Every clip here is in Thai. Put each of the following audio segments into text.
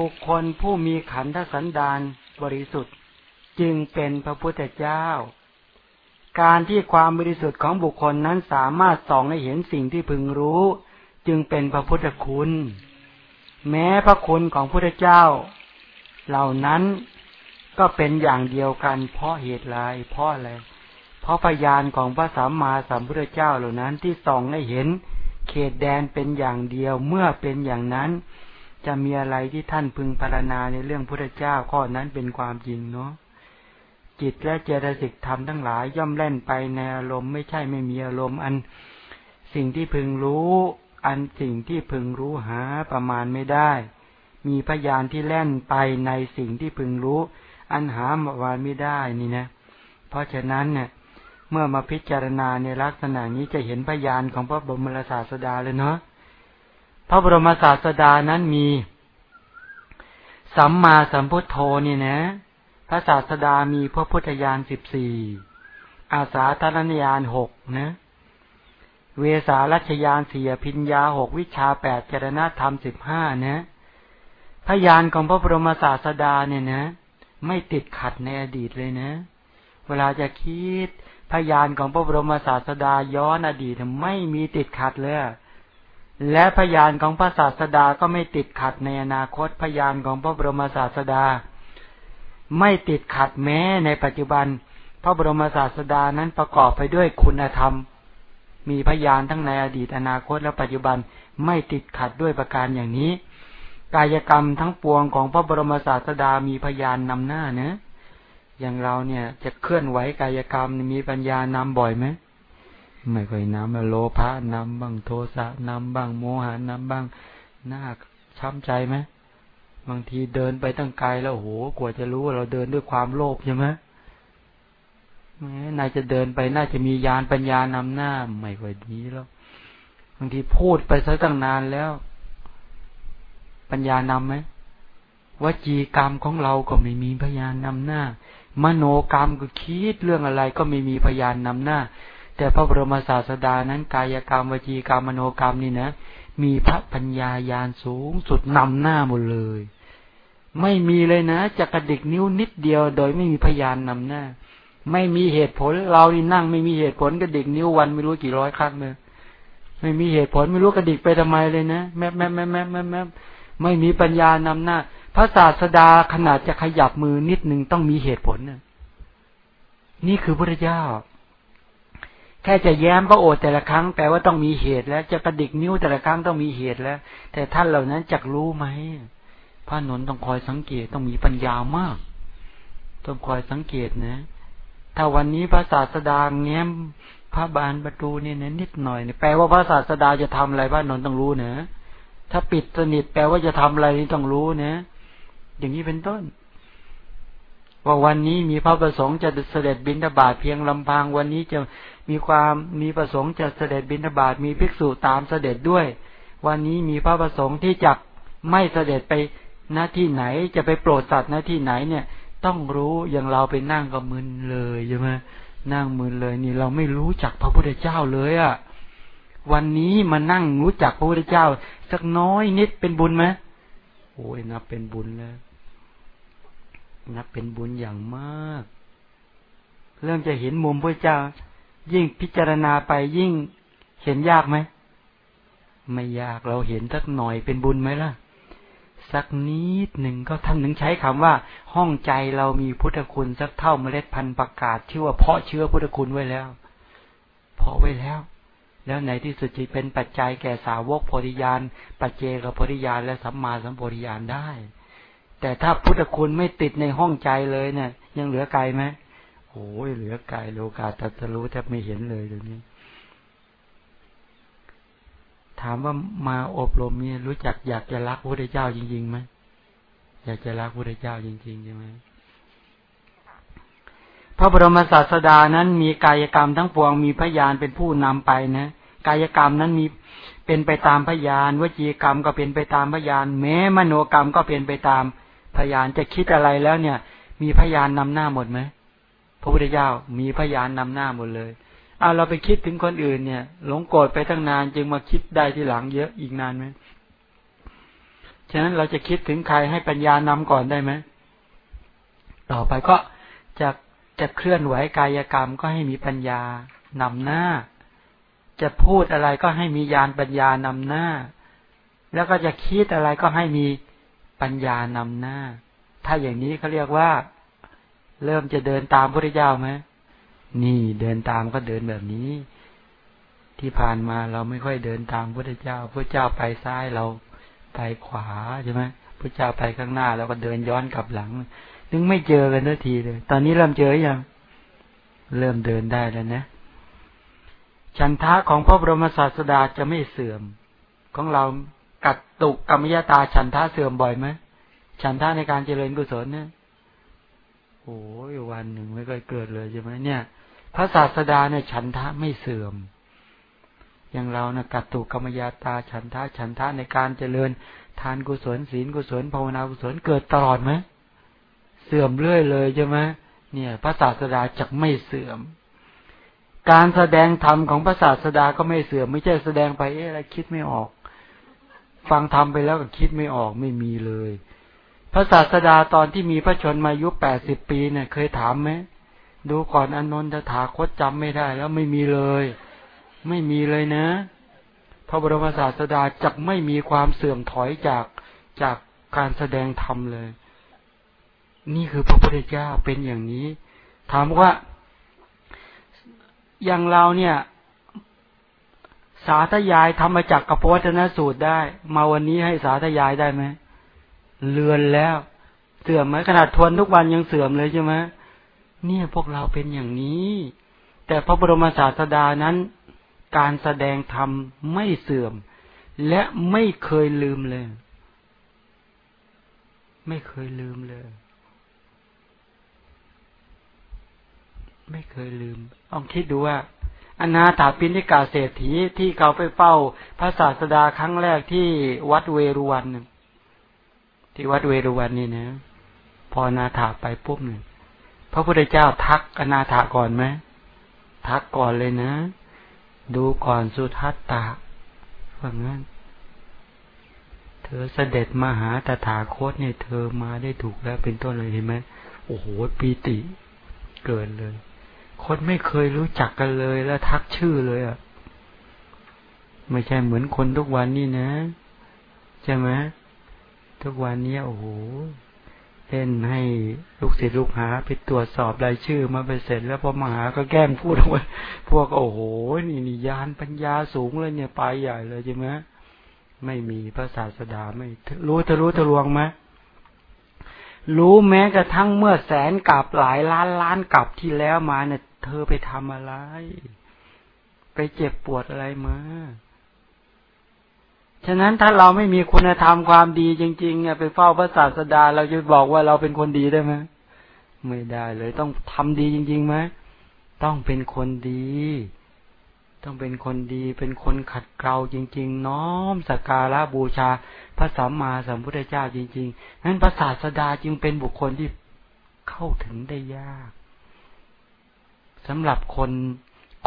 บุคคลผู้มีขันธสันดานบริสุทธิ์ จึงเป็นพระพุทธเจ้า การที่ความบริสุทธิ์ของบุคคลนั้นสามารถส่องให้เห็นสิ่งที่พึงรู้ จึงเป็นพระพุทธคุณ แม้พระคุณของพระพุทธเจ้า เหล่านั้นก็เป็นอย่างเดียวกัน เพราะเหตุไรเพราะอะไรเพราะพยานของพระสัมมาสัมพุทธเจ้าเหล่านั้นที่ส่องให้เห็น เขตแดนเป็นอย่างเดียวเมื่อเป็นอย่างนั้น จะมีอะไรที่ท่านพึงพารณาในเรื่องพุทธเจ้าข้อนั้นเป็นความจริงเนาะจิตและเจตสิกธรรมทั้งหลายย่อมแล่นไปในอารมณ์ไม่ใช่ไม่มีอารมณ์ อันสิ่งที่พึงรู้ อันสิ่งที่พึงรู้หาประมาณไม่ได้ มีพยานที่แล่นไปในสิ่งที่พึงรู้ อันหาประมาณไม่ได้นี่นะ เพราะฉะนั้นเนี่ยเมื่อมาพิจารณาในลักษณะนี้จะเห็นพยานของพระบรมศาสดาเลยเนาะ พระบรมศาสดานั้นมี สัมมาสัมพุทโธนี่นะ พระศาสดามีพระพุทธญาณสิบสี่อาสาธนญาณหกนะ เวสารัชยานสี่พิญญาหกวิชาแปดจรณธรรมสิบห้านะพยานของพระบรมศาสดาเนี่ยนะ ไม่ติดขัดในอดีตเลยนะ เวลาจะคิดพยานของพระบรมศาสดาย้อนอดีตไม่มีติดขัดเลย และพยานของพระศาสดาก็ไม่ติดขัดในอนาคตพยานของพระบรมศาสดา ไม่ติดขัดแม้ในปัจจุบัน พระบรมศาสดานั้นประกอบไปด้วยคุณธรรม มีพยานทั้งในอดีตอนาคตและปัจจุบันไม่ติดขัดด้วยประการอย่างนี้ กายกรรมทั้งปวงของพระบรมศาสดามีพยานนำหน้าเนะอย่างเราเนี่ยจะเคลื่อนไหวกายกรรมมีปัญญานำบ่อยไหม ไม่ค่อยนำโลภะนำบ้างโทสะนำบ้างโมหะนำบ้างหน่าช้ำใจไหมบางทีเดินไปตั้งไกลแล้วโหกว่าจะรู้ว่าเราเดินด้วยความโลภใช่ไหมแม้นายจะเดินไปน่าจะมียานปัญญานำหน้าไม่ค่อยดีแล้วบางทีพูดไปซะตั้งนานแล้ว ปัญญานำไหมวจีกรรมของเราก็ไม่มีพยานนำหน้า มโนกรรมก็คิดเรื่องอะไรก็ไม่มีพยานนำหน้า แต่พระบรมศาสดานั้นกายกรรมวจีกรรมมโนกรรมนี่นะมีพระปัญญายาณสูงสุดนำหน้าหมดเลย ไม่มีเลยนะจะกระดิกนิ้วนิดเดียว โดยไม่มีพยานนำหน้า ไม่มีเหตุผลเรานี่นั่งไม่มีเหตุผลกระดิกนิ้ววันไม่รู้กี่ร้อยครั้งเลยไม่มีเหตุผลไม่รู้กระดิกไปทำไมเลยนะแม่แม่แม่แม่แม่แม่ไม่มีปัญญานำหน้า พระศาสดาขนาดจะขยับมือนิดหนึ่งต้องมีเหตุผลนะนี่คือพระเจ้า แค่จะแย้มพระโอษฐ์แต่ละครั้งแปลว่าต้องมีเหตุแล้ว จะกระดิกนิ้วแต่ละครั้งต้องมีเหตุแล้ว แต่ท่านเหล่านั้นจักรู้ไหมพระนนต้องคอยสังเกตต้องมีปัญญามาก ต้องคอยสังเกตนะ ถ้าวันนี้พระศาสดาแง้มพระบานประตูเนี่ยนะนิดหน่อยเนี่ยแปลว่าพระศาสดาจะทำอะไรพระนนต้องรู้เนะถ้าปิดสนิทแปลว่าจะทำอะไรนี่ต้องรู้นะอย่างนี้เป็นต้นว่าวันนี้มีพระประสงค์จะเสด็จบินทบาทเพียงลำพังวันนี้จะ มีความมีประสงค์จะเสด็จบินทบาทมีภิกษุตามเสด็จด้วย วันนี้มีพระประสงค์ที่จะไม่เสด็จไปหน้าที่ไหนจะไปโปรดสัตว์หน้าที่ไหนเนี่ย ต้องรู้อย่างเราไปนั่งก็มึนเลยใช่ไหมนั่งมึนเลยนี่เราไม่รู้จักพระพุทธเจ้าเลยอะ่ะวันนี้มานั่งรู้จักพระพุทธเจ้า สักน้อยนิดเป็นบุญไหมโอ้ยนับเป็นบุญแล้วนับเป็นบุญอย่างมาก เรื่องจะเห็นมุมพระเจ้า ยิ่งพิจารณาไปยิ่งเห็นยากไหม ไม่ยากเราเห็นสักหน่อยเป็นบุญไหมล่ะ สักนิดหนึ่งก็ท่านถึงใช้คำว่า ห้องใจเรามีพุทธคุณสักเท่าเมล็ดพันธุ์ประกาศชื่อว่าเพาะเชื้อพุทธคุณไว้แล้ว เพาะไว้แล้ว แล้วในที่สุดจะเป็นปัจจัยแก่สาวกโพธิญาณปัจเจกโพธิญาณและสัมมาสัมโพธิญาณได้ แต่ถ้าพุทธคุณไม่ติดในห้องใจเลยเนี่ย ยังเหลือไกลไหม โอ้ยเหลือไกลโลกาตัสรู้แทบไม่เห็นเลยตรงนี้ ถามว่ามาอบรมนี่รู้จักอยากจะรักพระเจ้าจริงๆไหมอยากจะรักพระเจ้าจริงๆใช่ไหมพระบรมศาสดานั้นมีกายกรรมทั้งปวงมีพยานเป็นผู้นำไปนะกายกรรมนั้นมีเป็นไปตามพยานวจีกรรมก็เป็นไปตามพยาน แม้มโนกรรมก็เป็นไปตามพยานจะคิดอะไรแล้วเนี่ย มีพยานนำหน้าหมดไหม พระพุทธเจ้ามีพยานนำหน้าหมดเลยเอาเราไปคิดถึงคนอื่นเนี่ยหลงโกรธไปตั้งนานจึงมาคิดได้ที่หลังเยอะอีกนานไหมฉะนั้นเราจะคิดถึงใครให้ปัญญานำก่อนได้ไหมต่อไปก็จะจะเคลื่อนไหวกายกรรมก็ให้มีปัญญานำหน้า จะพูดอะไรก็ให้มีญาณปัญญานำหน้า แล้วก็จะคิดอะไรก็ให้มีปัญญานำหน้า ถ้าอย่างนี้เขาเรียกว่า เริ่มจะเดินตามพระเจ้าไหมนี่เดินตามก็เดินแบบนี้ ที่ผ่านมาเราไม่ค่อยเดินตามพระเจ้าพระเจ้าไปซ้ายเราไปขวาใช่ไหมพระเจ้าไปข้างหน้าแล้วก็เดินย้อนกลับหลัง นึงไม่เจอกันทันทีเลย ตอนนี้เริ่มเจออยังเริ่มเดินได้แล้วนะฉันทะของพระบรมศาสดาจะไม่เสื่อม ของเรากัดตุกกรรมยตาฉันทะเสื่อมบ่อยไหมฉันทะในการเจริญกุศลเนี่ย โอ้ยวันหนึ่งไม่เคยเกิดเลยใช่ไหมเนี่ย พระศาสดาเนี่ยฉันทะไม่เสื่อม อย่างเรานะกัดตุกรรมยตาฉันทะฉันทะในการเจริญ ทานกุศลศีลกุศลภาวนากุศลเกิดตลอดไหมเสื่อมเรื่อยเลยใช่ไหมเนี่ยพระศาสดาจะไม่เสื่อม การแสดงธรรมของพระศาสดาก็ไม่เสื่อม ไม่ใช่แสดงไปเอ๊ะอะไรคิดไม่ออก ฟังธรรมไปแล้วก็คิดไม่ออกไม่มีเลย พระศาสดาตอนที่มีพระชนมายุแปดสิบปีเนี่ย เคยถามไหมดูก่อนอนนทถาคตจำไม่ได้ แล้วไม่มีเลย ไม่มีเลยนะ พระบรมศาสดาจะไม่มีความเสื่อมถอยจากจากการแสดงธรรมเลย นี่คือพระพุทธเจ้าเป็นอย่างนี้ ถามว่า อย่างเราเนี่ย สาธยายทำมาจากกระโพธนสูตรได้ มาวันนี้ให้สาธยายได้ไหม เลือนแล้ว เสื่อมไหมขนาดทวนทุกวันยังเสื่อมเลยใช่ไหมเนี่ยพวกเราเป็นอย่างนี้ แต่พระบรมศาสดานั้น การแสดงธรรมไม่เสื่อม และไม่เคยลืมเลย ไม่เคยลืมเลย ไม่เคยลืมลองคิดดูว่าอนาถาปิณิกาเศรษฐีที่เขาไปเฝ้าพระศาสดาครั้งแรกที่วัดเวรุวัน ที่วัดเวรุวันนี่นะ พอนาถาไปปุ๊บหนึ่งพระพุทธเจ้าทักอนาถาก่อนไหมทักก่อนเลยนะ ดูก่อนสุทัตตาว่างั้น เธอเสด็จมาหาตถาคตเนี่ย เธอมาได้ถูกแล้วเป็นต้นเลยเห็นไหมโอ้โหปีติเกินเลย คนไม่เคยรู้จักกันเลยแล้วทักชื่อเลยอะ ไม่ใช่เหมือนคนทุกวันนี้นะ ใช่ไหม ทุกวันนี้โอ้โหเล่นให้ลูกศิษย์ลูกหาไปตรวจสอบรายชื่อมาไปเสร็จ แล้วพอมาหาก็แกล้งพูดว่าพวกโอ้โหนี่นี่ยานปัญญาสูงเลยเนี่ยไปใหญ่เลยใช่ไหมไม่มีพระศาสดาไม่รู้ทะรู้ทะลวงไหมรู้แม้กระทั่งเมื่อแสนกับหลายล้านล้านกับที่แล้วมาเนี่ย เธอไปทำอะไร ไปเจ็บปวดอะไรมา ฉะนั้นถ้าเราไม่มีคุณธรรมความดีจริงๆเนี่ยไปเฝ้าพระศาสดา เราจะบอกว่าเราเป็นคนดีได้ไหมไม่ได้เลยต้องทำดีจริงๆไหมต้องเป็นคนดี ต้องเป็นคนดี เป็นคนขัดเกลาจริง ๆ น้อมสักการะบูชาพระสัมมาสัมพุทธเจ้าจริงๆนั้นพระศาสดาจึงเป็นบุคคลที่เข้าถึงได้ยากสำหรับคน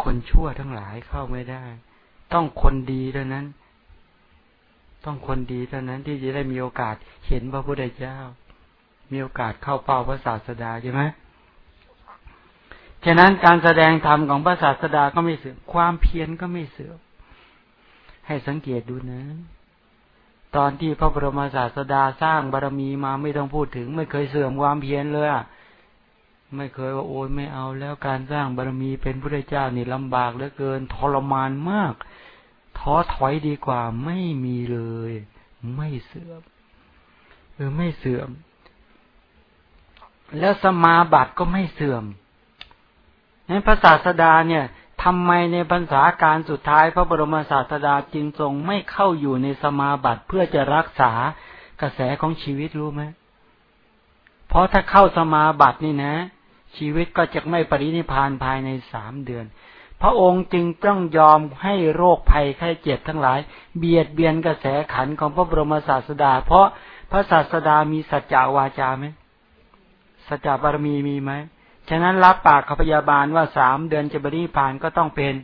คนชั่วทั้งหลายเข้าไม่ได้ ต้องคนดีเท่านั้น ต้องคนดีเท่านั้นที่จะได้มีโอกาสเห็นพระพุทธเจ้า มีโอกาสเข้าเป้าพระศาสดาใช่ไหมฉะนั้นการแสดงธรรมของพระศาสดาก็ไม่เสื่อมความเพียรก็ไม่เสื่อมให้สังเกตดูนะ ตอนที่พระบรมศาสดาสร้างบารมีมาไม่ต้องพูดถึง ไม่เคยเสื่อมความเพียรเลยไม่เคยว่าโอ้ยไม่เอาแล้วการสร้างบารมีเป็นพระเจ้านี่ลำบากเหลือเกินทรมานมาก ท้อถอยดีกว่าไม่มีเลย ไม่เสื่อมเออไม่เสื่อม แล้วสมาบัติก็ไม่เสื่อมนั้นพระศาสดาเนี่ยทำไมในพรรษาการสุดท้ายพระบรมศาสดาจึงทรงไม่เข้าอยู่ในสมาบัติเพื่อจะรักษากระแสของชีวิตรู้ไหมเพราะถ้าเข้าสมาบัตินี่นะ ชีวิตก็จะไม่ปรินิพานภายในสามเดือน พระองค์จึงต้องยอมให้โรคภัยไข้เจ็บทั้งหลาย เบียดเบียนกระแสขันของพระบรมศาสดา เพราะพระศาสดามีสัจจาวาจาไหมสัจจบารมีมีไหมฉะนั้นรับปากขพยาบาลว่าสามเดือนจะบริพานก็ต้องเป็น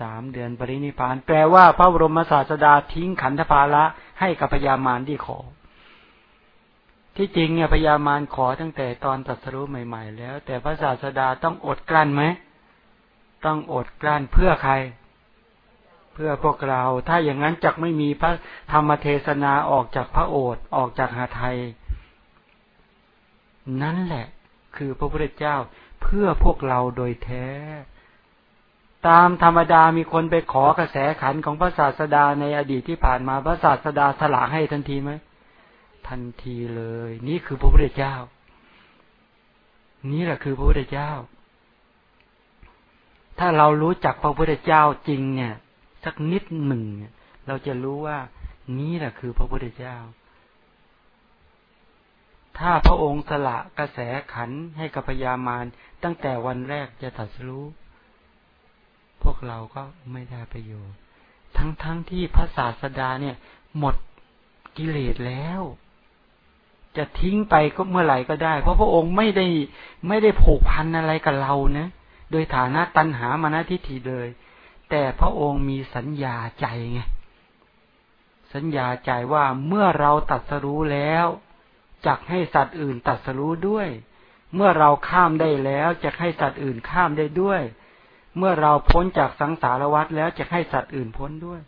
สามเดือนปรินิพาน แปลว่าพระบรมศาสดาทิ้งขันธภาระให้กับพยามารที่ขอ ที่จริงเนี่ยพยามารขอตั้งแต่ตอนตัดสรุปใหม่ ๆ แล้ว แต่พระศาสดาต้องอดกลั้นไหม ต้องอดกลั้นเพื่อใคร เพื่อพวกเรา ถ้าอย่างนั้นจักไม่มีพระธรรมเทศนาออกจากพระโอษฐ์ออกจากหาไทย นั่นแหละ คือพระพุทธเจ้าเพื่อพวกเราโดยแท้ ตามธรรมดามีคนไปขอกระแสขันของพระศาสดาในอดีตที่ผ่านมาพระศาสดาสละให้ทันทีไหมทันทีเลย นี่คือพระพุทธเจ้า นี่แหละคือพระพุทธเจ้า ถ้าเรารู้จักพระพุทธเจ้าจริงเนี่ย สักนิดหนึ่งเราจะรู้ว่านี่แหละคือพระพุทธเจ้า ถ้าพระองค์สละกระแสขันให้กับพญามารตั้งแต่วันแรกจะตัดสู้ พวกเราก็ไม่ได้ประโยชน์ ทั้งๆทที่พระศาสดาเนี่ย หมดกิเลสแล้ว จะทิ้งไปก็เมื่อไหร่ก็ได้ เพราะพระองค์ไม่ได้ไม่ได้ผูกพันอะไรกับเรานะ โดยฐานะตัณหามานะทิฏฐิเลย แต่พระองค์มีสัญญาใจไงสัญญาใจว่าเมื่อเราตัดสรู้แล้วจักให้สัตว์อื่นตัดสรู้ด้วย เมื่อเราข้ามได้แล้วจะให้สัตว์อื่นข้ามได้ด้วย เมื่อเราพ้นจากสังสารวัฏแล้วจะให้สัตว์อื่นพ้นด้วย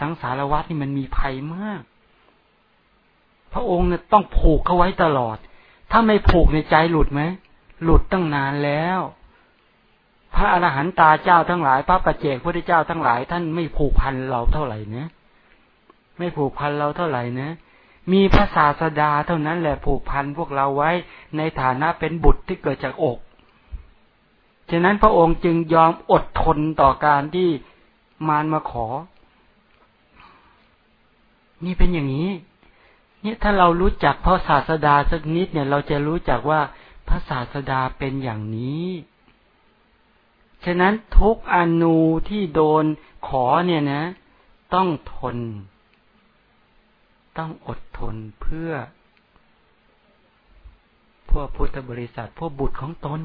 สังสารวัฏนี่มันมีภัยมาก พระองค์เนี่ยต้องผูกเขาไว้ตลอด ถ้าไม่ผูกในใจหลุดไหม หลุดตั้งนานแล้ว พระอรหันตาเจ้าทั้งหลาย พระปัจเจกพระเจ้าทั้งหลาย ท่านไม่ผูกพันเราเท่าไหร่นะไม่ผูกพันเราเท่าไหร่นะมีพระศาสดาเท่านั้นแหละผูกพันพวกเราไว้ในฐานะเป็นบุตรที่เกิดจากอก ฉะนั้นพระองค์จึงยอมอดทนต่อการที่มารมาขอ นี่เป็นอย่างนี้ เนี่ยถ้าเรารู้จักพระศาสดาสักนิดเนี่ย เราจะรู้จักว่าพระศาสดาเป็นอย่างนี้ ฉะนั้นทุกอนูที่โดนขอเนี่ยนะ ต้องทน ต้องอดทนเพื่อ พวกพุทธบริษัท พวกบุตรของตน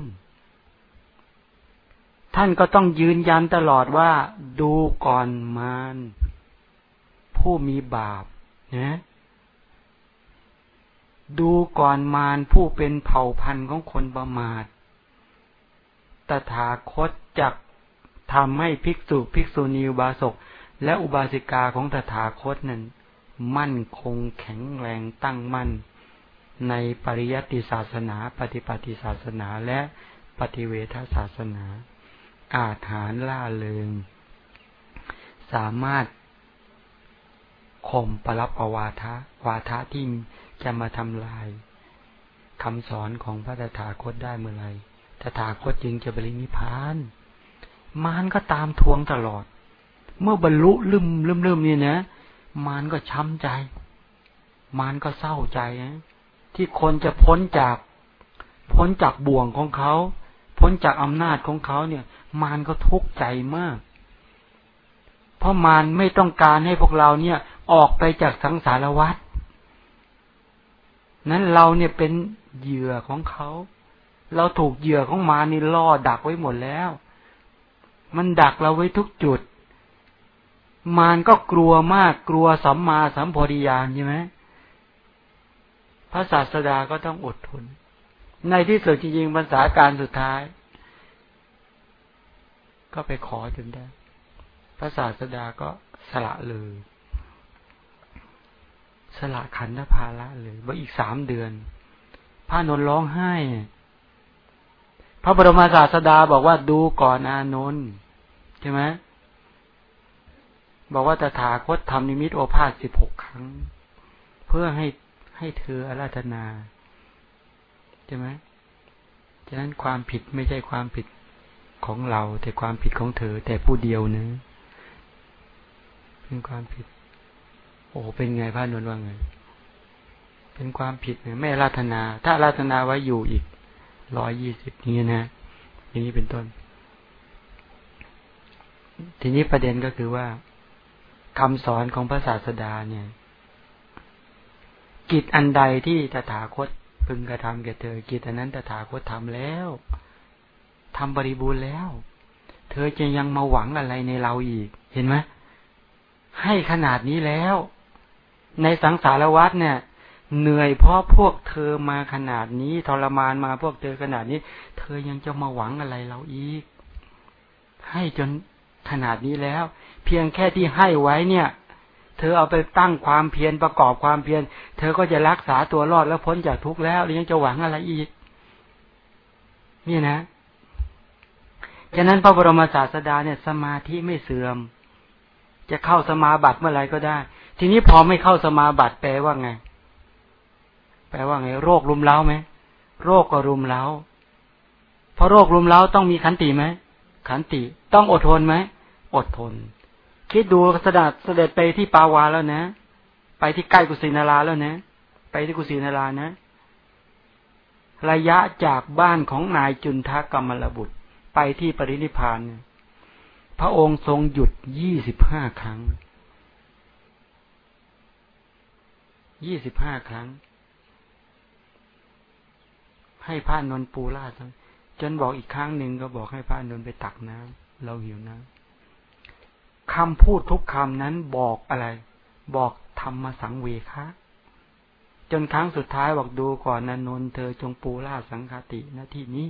ท่านก็ต้องยืนยันตลอดว่า ดูก่อนมารผู้มีบาปนะดูก่อนมารผู้เป็นเผ่าพันธุ์ของคนประมาท ตถาคตจักทำให้ภิกษุภิกษุณีอุบาสกและอุบาสิกาของตถาคตนั้น มั่นคงแข็งแรงตั้งมั่น ในปริยัติศาสนา ปฏิปฏิศาสนาและปฏิเวทศาสนา อาถานล่าเริง สามารถข่มปรับอวาทะวาทะที่จะมาทำลายคำสอนของพระตถาคตได้เมื่อไร ตถาคตจึงจะบริมิพาน มารก็ตามทวงตลอด เมื่อบรรลุลืมลืมลืมนี่นะ มารก็ช้ำใจ มารก็เศร้าใจนะที่คนจะพ้นจากพ้นจากบ่วงของเขา พ้นจากอำนาจของเขาเนี่ย มารก็ทุกข์ใจมาก เพราะมารไม่ต้องการให้พวกเราเนี่ย ออกไปจากสังสารวัฏนั้นเราเนี่ยเป็นเหยื่อของเขา เราถูกเหยื่อของมานี่ล่อดักไว้หมดแล้ว มันดักเราไว้ทุกจุด มารก็กลัวมากกลัวสัมมาสัมโพธิญาณใช่ไหมพระศาสดาก็ต้องอดทน ในที่สุดจริงๆภาษาการสุดท้าย ก็ไปขอจนได้ พระศาสดาก็สละเลยสละขันธภาระเลยว่าอีกสามเดือนพระนนร้องไห้ ระบรมศาสดาบอกว่าดูก่อนอานนท์ใช่ไหมบอกว่าตถาคตทำนิมิตโอภาสสิบหกครั้ง เพื่อให้ให้เธออาราธนาใช่ไหมฉะนั้นความผิดไม่ใช่ความผิดของเรา แต่ความผิดของเธอ แต่ผู้เดียวนะเป็นความผิด โอ้เป็นไงพระนวลว่าไงเป็นความผิดเนี่ยไม่ราธนา ถ้าราธนาไว้อยู่อีก ร้อยยี่สิบนี้นะ อย่างนี้เป็นต้น ทีนี้ประเด็นก็คือว่าคำสอนของพระศาสดาเนี่ย กิจอันใดที่ตถาคตพึงกระทำแก่เธอ กิจอันนั้นตถาคตทำแล้วทำบริบูรณ์แล้ว เธอจะยังมาหวังอะไรในเราอีก เห็นไหมให้ขนาดนี้แล้ว ในสังสารวัฏเนี่ย เหนื่อยเพราะพวกเธอมาขนาดนี้ ทรมานมาพวกเธอขนาดนี้ เธอยังจะมาหวังอะไรเราอีก ให้จนขนาดนี้แล้ว เพียงแค่ที่ให้ไว้เนี่ย เธอเอาไปตั้งความเพียรประกอบความเพียรเธอก็จะรักษาตัวรอดแล้วพ้นจากทุกข์แล้วยังจะหวังอะไรอีก นี่นะฉะนั้นพระบรมศาสดาเนี่ย สมาธิไม่เสื่อม จะเข้าสมาบัติเมื่อไรก็ได้ ทีนี้พอไม่เข้าสมาบัติแปลว่าไง แปลว่าไงโรครุมเร้าไหมโรคก็รุมเร้า เพราะโรครุมเร้าต้องมีขันติไหมขันติต้องอดทนไหมอดทน คิดดูสดัดเสด็จไปที่ปาวาแล้วนะ ไปที่ใกล้กุสินาราแล้วนะ ไปที่กุสินารานะ ระยะจากบ้านของนายจุนทกรรมลบุตร ไปที่ปรินิพานพระองค์ทรงหยุดยี่สิบห้าครั้งยี่สิบห้าครั้ง ให้พระนนปูราดจนบอกอีกครั้งหนึ่งก็บอกให้พระนนไปตักน้ำเราหิวน้ำคำพูดทุกคำนั้นบอกอะไร บอกธรรมสังเวคะจนครั้งสุดท้ายบอกดูก่อนนนนเธอจงปูราสังคติณที่นี้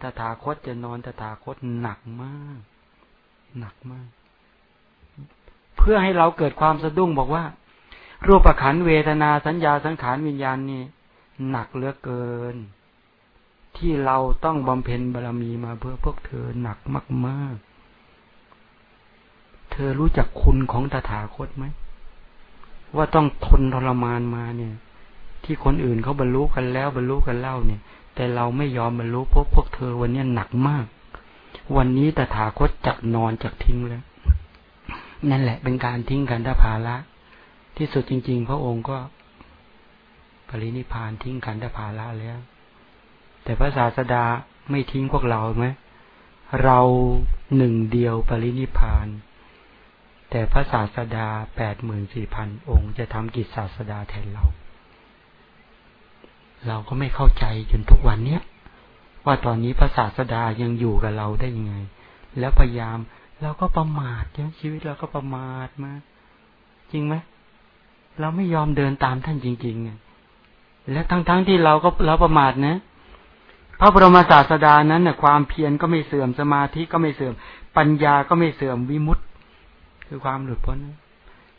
ตถาคตจะนอนตถาคตหนักมาก หนักมาก เพื่อให้เราเกิดความสะดุ้งบอกว่า รูปขันเวทนาสัญญาสังขารวิญญาณนี่หนักเหลือเกิน ที่เราต้องบำเพ็ญบารมีมาเพื่อพวกเธอหนักมากๆ เธอรู้จักคุณของตถาคตไหม ว่าต้องทนทรมานมาเนี่ย ที่คนอื่นเขาบรรลุกันแล้วบรรลุกันเล่าเนี่ย แต่เราไม่ยอมบรรลุพวกพวกเธอวันนี้หนักมาก วันนี้ตถาคตจักนอนจักทิ้งแล้ว นั่นแหละเป็นการทิ้งกันทภาละที่สุดจริง ๆ พระองค์ก็ปรินิพานทิ้งกันทภาละแล้ว แต่พระศาสดาไม่ทิ้งพวกเราไหมเราหนึ่งเดียวปรินิพาน แต่พระศาสดาแปดหมื่นสี่พันองค์จะทำกิจศาสดาแทนเรา เราก็ไม่เข้าใจจนทุกวันเนี้ยว่าตอนนี้พระศาสดายังอยู่กับเราได้ยังไง แล้วพยายามเราก็ประมาทเนี่ชีวิตเราก็ประมาทมา จริงไหมเราไม่ยอมเดินตามท่านจริงๆ และทั้งๆทที่เราก็เราประมาทนะ พระบรมศาสดานั้นเนี่ยความเพียรก็ไม่เสื่อมสมาธิก็ไม่เสื่อม ปัญญาก็ไม่เสื่อมวิมุตต์คือความหลุดพ้น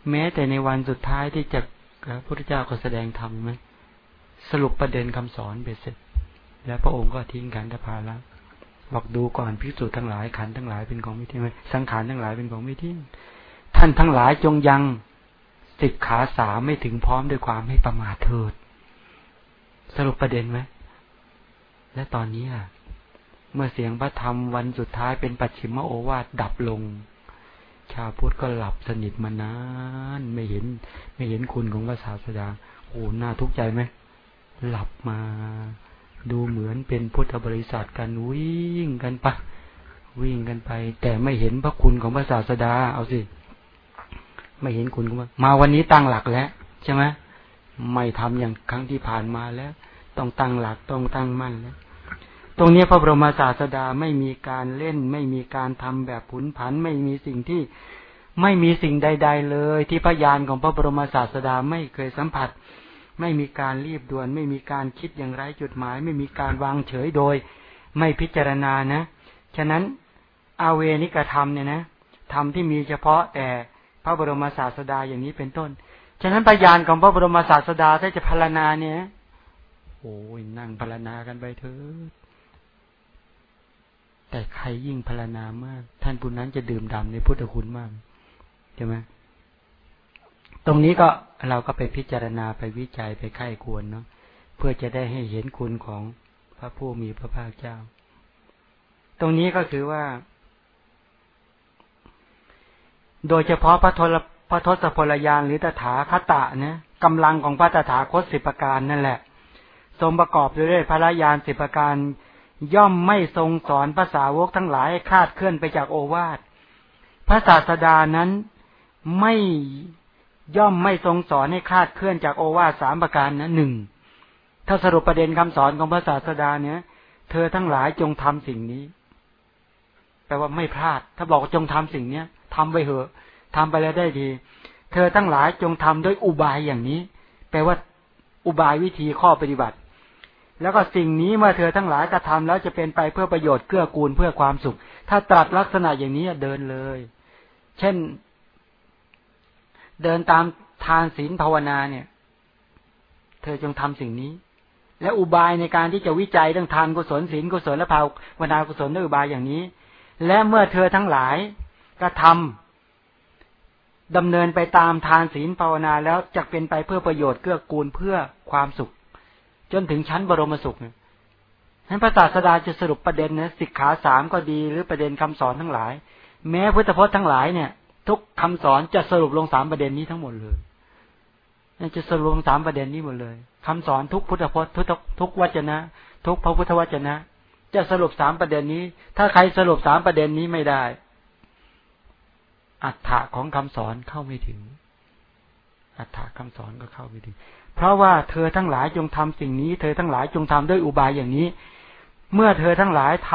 แม้แต่ในวันสุดท้ายที่จะพระพุทธเจ้าก็แสดงธรรมไหมสรุปประเด็นคำสอนเบ็ดเสร็จ แล้วพระองค์ก็ทิ้งขันธพาละบอกดูก่อนพิสูจน์ทั้งหลายขันทั้งหลายเป็นของไม่เที่ยงสังขารทั้งหลายเป็นของไม่เที่ยงท่านทั้งหลายจงยังสิกขาสาไม่ถึงพร้อมด้วยความไม่ประมาทเถิด สรุปประเด็นไหม และตอนนี้เมื่อเสียงพระธรรมวันสุดท้ายเป็นปัจฉิมโอวาทดับลง ชาวพุทธก็หลับสนิทมานานไม่เห็น ไม่เห็นคุณของพระศาสดาโอ้หน้าทุกข์ใจไหมหลับมา ดูเหมือนเป็นพุทธบริษัทกันวิ่งกันปะวิ่งกันไป แต่ไม่เห็นพระคุณของพระศาสดา เอาสิ ไม่เห็นคุณของมาวันนี้ตั้งหลักแล้วใช่ไหมไม่ทำอย่างครั้งที่ผ่านมาแล้ว ต้องตั้งหลักต้องตั้งมั่นแล้ว ตรงนี้พระบรมศาสดาไม่มีการเล่น ไม่มีการทำแบบผุนผัน ไม่มีสิ่งที่ไม่มีสิ่งใด ๆ เลย ที่พยานของพระบรมศาสดาไม่เคยสัมผัส ไม่มีการรีบด่วน ไม่มีการคิดอย่างไรจุดหมาย ไม่มีการวางเฉยโดย ไม่พิจารณานะ ฉะนั้นอาเวนิกธรรมเนี่ยนะธรรมที่มีเฉพาะแต่พระบรมศาสดาอย่างนี้เป็นต้น ฉะนั้นปยานของพระบรมศาสดาถ้าจะพารณาเนี่ยโอ้ยนั่งพารณากันไปเถอะ แต่ใครยิ่งพรณนามาก ท่านผู้นั้นจะดื่มด่าในพุทธคุณมากใช่ไหมตรงนี้ก็เราก็ไปพิจารณาไปวิจัยไปไข้ควรเนาะเพื่อจะได้ให้เห็นคุณของพระผู้มีพระภาคเจ้า ตรงนี้ก็คือว่า โดยเฉพาะพระทศพระทศพลยานหรือตถาคตะเนี่ยกำลังของพระตถาคตสิบประการนั่นแหละทรงประกอบด้วยพระยานสิบประการ ย่อมไม่ทรงสอนภาษาวกทั้งหลายคาดเคลื่อนไปจากโอวาทพระศาสดานั้นไม่ย่อมไม่ทรงสอนให้คาดเคลื่อนจากโอวาทสามประการนะหนึ่งถ้าสรุปประเด็นคำสอนของพระศาสดาเนี่ยเธอทั้งหลายจงทำสิ่งนี้แปลว่าไม่พลาด ถ้าบอกจงทำสิ่งเนี้ยทำไปเหอะทำไปแล้วได้ดี เธอทั้งหลายจงทำด้วยอุบายอย่างนี้ แปลว่าอุบายวิธีข้อปฏิบัติ แล้วก็สิ่งนี้เมื่อเธอทั้งหลายกระทาแล้วจะเป็นไปเพื่อประโยชน์เกื้อกูลเพื่อความสุข ถ้าตรัสลักษณะอย่างนี้เดินเลย เช่น เดินตามทานศีลภาวนาเนี่ย เธอจงทำสิ่งนี้ และอุบายในการที่จะวิจัยเรื่องทานกุศลศีลกุศลและภาวนากุศลด้วยอุบายอย่างนี้ และเมื่อเธอทั้งหลายกระทาดำเนินไปตามทานศีลภาวนาแล้วจะเป็นไปเพื่อประโยชน์เกื้อกูลเพื่อความสุข จนถึงชั้นบรมสุขนั้นพระศาสดาจะสรุปประเด็นนะสิกขาสามก็ดีหรือประเด็นคำสอนทั้งหลาย แม้พุทธพจน์ทั้งหลายเนี่ย ทุกคำสอนจะสรุปลงสามประเด็นนี้ทั้งหมดเลยจะสรุปลงสามประเด็นนี้หมดเลยคำสอนทุกพุทธพจน์ทุกทุกวจนะ ทุกพระพุทธวจนะ จะสรุปสามประเด็นนี้ ถ้าใครสรุปสามประเด็นนี้ไม่ได้ อัฏฐะของคำสอนเข้าไม่ถึงอัฏฐะคำสอนก็เข้าไม่ถึง เพราะว่าเธอทั้งหลายจงทำสิ่งนี้ เธอทั้งหลายจงทำด้วยอุบายอย่างนี้ เมื่อเธอทั้งหลายท